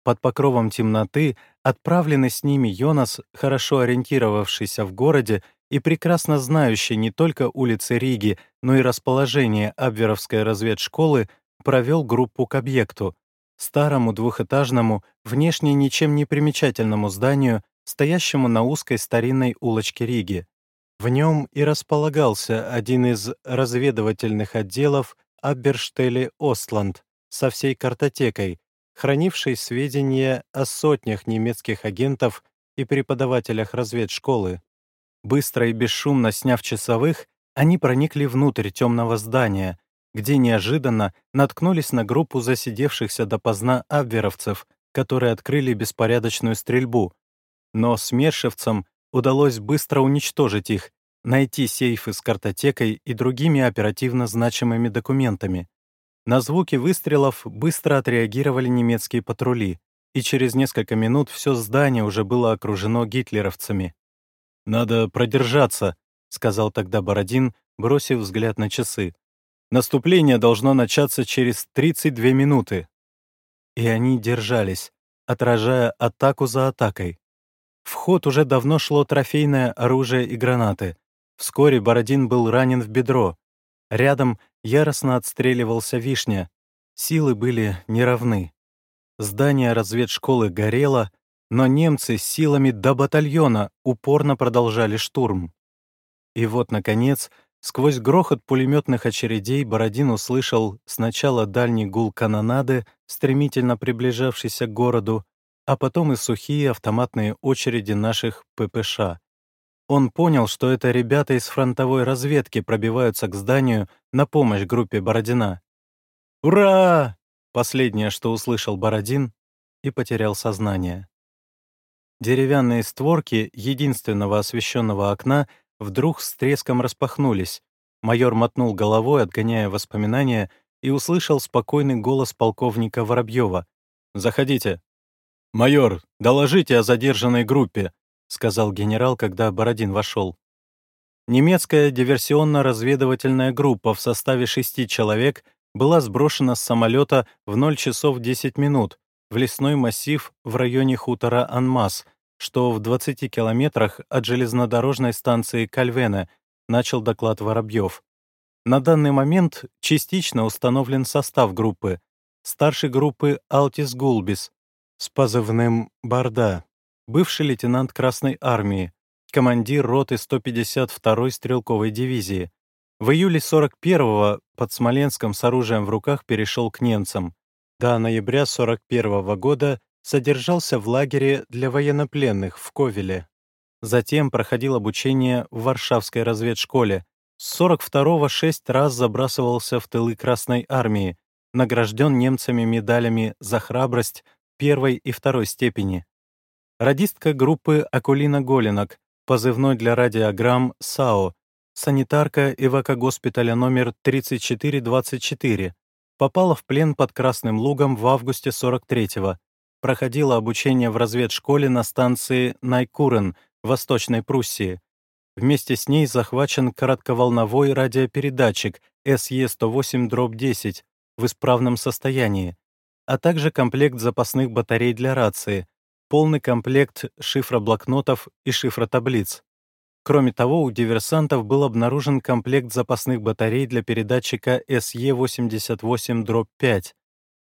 Под покровом темноты отправленный с ними Йонас, хорошо ориентировавшийся в городе и прекрасно знающий не только улицы Риги, но и расположение Абверовской разведшколы, провел группу к объекту, старому двухэтажному, внешне ничем не примечательному зданию, стоящему на узкой старинной улочке Риги. В нем и располагался один из разведывательных отделов Аберштеле Остланд со всей картотекой, хранившей сведения о сотнях немецких агентов и преподавателях разведшколы. Быстро и бесшумно сняв часовых, они проникли внутрь темного здания, где неожиданно наткнулись на группу засидевшихся допоздна абверовцев, которые открыли беспорядочную стрельбу. Но смершевцам удалось быстро уничтожить их, найти сейфы с картотекой и другими оперативно значимыми документами. На звуки выстрелов быстро отреагировали немецкие патрули, и через несколько минут все здание уже было окружено гитлеровцами. «Надо продержаться», — сказал тогда Бородин, бросив взгляд на часы. «Наступление должно начаться через 32 минуты». И они держались, отражая атаку за атакой. В ход уже давно шло трофейное оружие и гранаты. Вскоре Бородин был ранен в бедро. Рядом яростно отстреливался Вишня. Силы были неравны. Здание разведшколы горело, но немцы с силами до батальона упорно продолжали штурм. И вот, наконец, сквозь грохот пулеметных очередей Бородин услышал сначала дальний гул канонады, стремительно приближавшийся к городу, а потом и сухие автоматные очереди наших ППШ. Он понял, что это ребята из фронтовой разведки пробиваются к зданию на помощь группе Бородина. «Ура!» — последнее, что услышал Бородин, и потерял сознание. Деревянные створки единственного освещенного окна вдруг с треском распахнулись. Майор мотнул головой, отгоняя воспоминания, и услышал спокойный голос полковника Воробьева. «Заходите». «Майор, доложите о задержанной группе», — сказал генерал, когда Бородин вошел. Немецкая диверсионно-разведывательная группа в составе шести человек была сброшена с самолета в 0 часов 10 минут в лесной массив в районе хутора Анмас, что в 20 километрах от железнодорожной станции Кальвена, начал доклад Воробьев. На данный момент частично установлен состав группы. Старшей группы Алтис Гулбис с позывным «Барда», бывший лейтенант Красной Армии, командир роты 152-й стрелковой дивизии. В июле 41-го под Смоленском с оружием в руках перешел к немцам. До ноября 41 -го года содержался в лагере для военнопленных в Ковеле. Затем проходил обучение в Варшавской разведшколе. С 42-го шесть раз забрасывался в тылы Красной Армии, награжден немцами медалями за храбрость первой и второй степени. Радистка группы Акулина Голинок, позывной для радиограмм САО, санитарка эвакогоспиталя номер 3424, попала в плен под Красным Лугом в августе 43-го, проходила обучение в разведшколе на станции Найкурен Восточной Пруссии. Вместе с ней захвачен коротковолновой радиопередатчик SE-108-10 в исправном состоянии, а также комплект запасных батарей для рации, полный комплект шифроблокнотов и шифротаблиц. Кроме того, у диверсантов был обнаружен комплект запасных батарей для передатчика SE-88-5,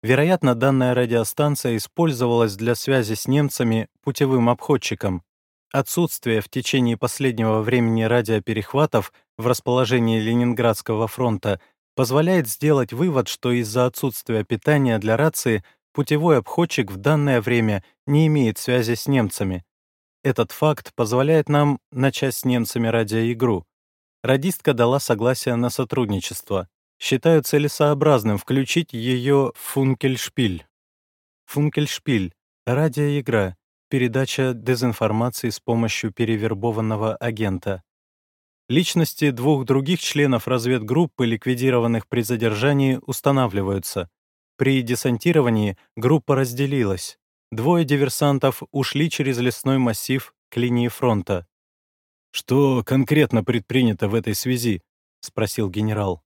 Вероятно, данная радиостанция использовалась для связи с немцами путевым обходчиком. Отсутствие в течение последнего времени радиоперехватов в расположении Ленинградского фронта позволяет сделать вывод, что из-за отсутствия питания для рации путевой обходчик в данное время не имеет связи с немцами. Этот факт позволяет нам начать с немцами радиоигру. Радистка дала согласие на сотрудничество считаю целесообразным включить ее в функельшпиль. Функельшпиль — радиоигра, передача дезинформации с помощью перевербованного агента. Личности двух других членов разведгруппы, ликвидированных при задержании, устанавливаются. При десантировании группа разделилась. Двое диверсантов ушли через лесной массив к линии фронта. «Что конкретно предпринято в этой связи?» — спросил генерал.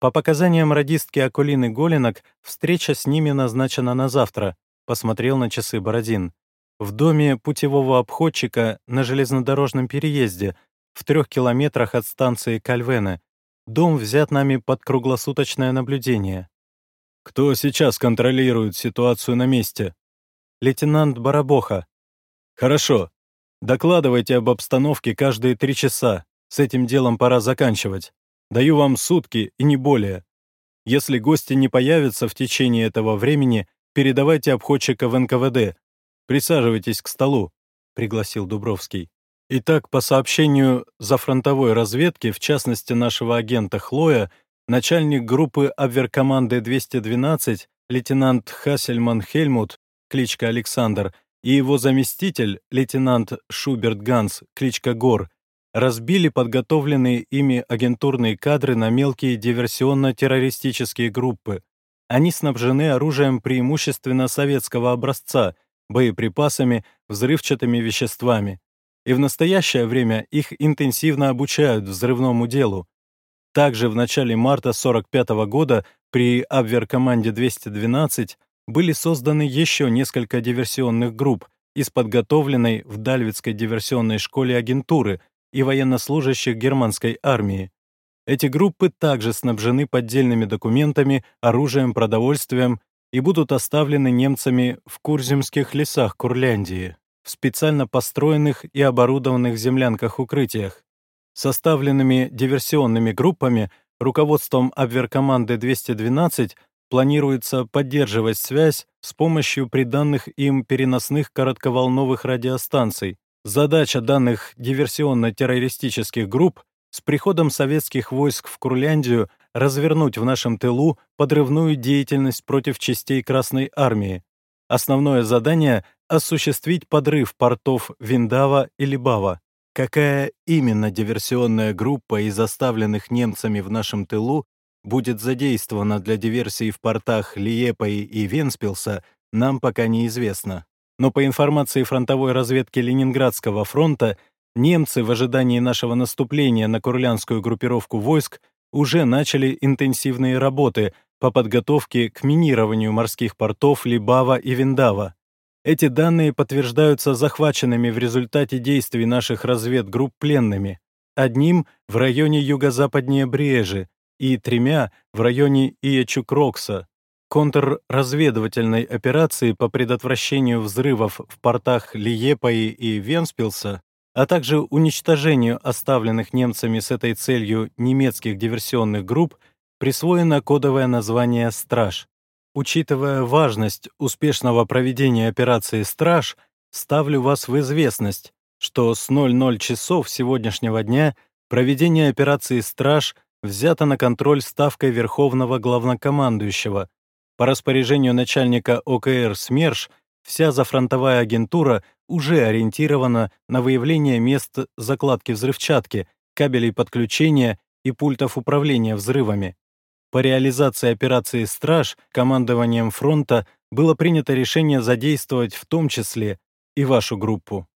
По показаниям радистки Акулины Голинок, встреча с ними назначена на завтра, посмотрел на часы Бородин. В доме путевого обходчика на железнодорожном переезде, в трех километрах от станции Кальвена. Дом взят нами под круглосуточное наблюдение. Кто сейчас контролирует ситуацию на месте? Лейтенант Барабоха. Хорошо. Докладывайте об обстановке каждые три часа. С этим делом пора заканчивать. Даю вам сутки и не более. Если гости не появятся в течение этого времени, передавайте обходчика в НКВД. Присаживайтесь к столу», — пригласил Дубровский. Итак, по сообщению за фронтовой разведки, в частности нашего агента Хлоя, начальник группы Абверкоманды 212, лейтенант Хассельман Хельмут, кличка Александр, и его заместитель, лейтенант Шуберт Ганс, кличка Гор, разбили подготовленные ими агентурные кадры на мелкие диверсионно-террористические группы. Они снабжены оружием преимущественно советского образца, боеприпасами, взрывчатыми веществами. И в настоящее время их интенсивно обучают взрывному делу. Также в начале марта 1945 года при Абверкоманде 212 были созданы еще несколько диверсионных групп из подготовленной в Дальвицкой диверсионной школе агентуры и военнослужащих германской армии. Эти группы также снабжены поддельными документами, оружием, продовольствием и будут оставлены немцами в Курземских лесах Курляндии, в специально построенных и оборудованных землянках-укрытиях. Составленными диверсионными группами руководством Абверкоманды 212 планируется поддерживать связь с помощью приданных им переносных коротковолновых радиостанций. Задача данных диверсионно-террористических групп с приходом советских войск в Курляндию развернуть в нашем тылу подрывную деятельность против частей Красной Армии. Основное задание — осуществить подрыв портов Виндава и Либава. Какая именно диверсионная группа из оставленных немцами в нашем тылу будет задействована для диверсии в портах Лиепаи и Венспилса, нам пока неизвестно. Но по информации фронтовой разведки Ленинградского фронта, немцы в ожидании нашего наступления на курлянскую группировку войск уже начали интенсивные работы по подготовке к минированию морских портов Либава и Виндава. Эти данные подтверждаются захваченными в результате действий наших разведгрупп пленными, одним в районе юго-западнее Брежи и тремя в районе Иечукрокса, контрразведывательной операции по предотвращению взрывов в портах Лиепаи и Венспилса а также уничтожению оставленных немцами с этой целью немецких диверсионных групп присвоено кодовое название «Страж». Учитывая важность успешного проведения операции «Страж», ставлю вас в известность, что с 00 часов сегодняшнего дня проведение операции «Страж» взято на контроль Ставкой Верховного Главнокомандующего. По распоряжению начальника ОКР СМЕРШ вся зафронтовая агентура уже ориентирована на выявление мест закладки взрывчатки, кабелей подключения и пультов управления взрывами. По реализации операции «Страж» командованием фронта было принято решение задействовать в том числе и вашу группу.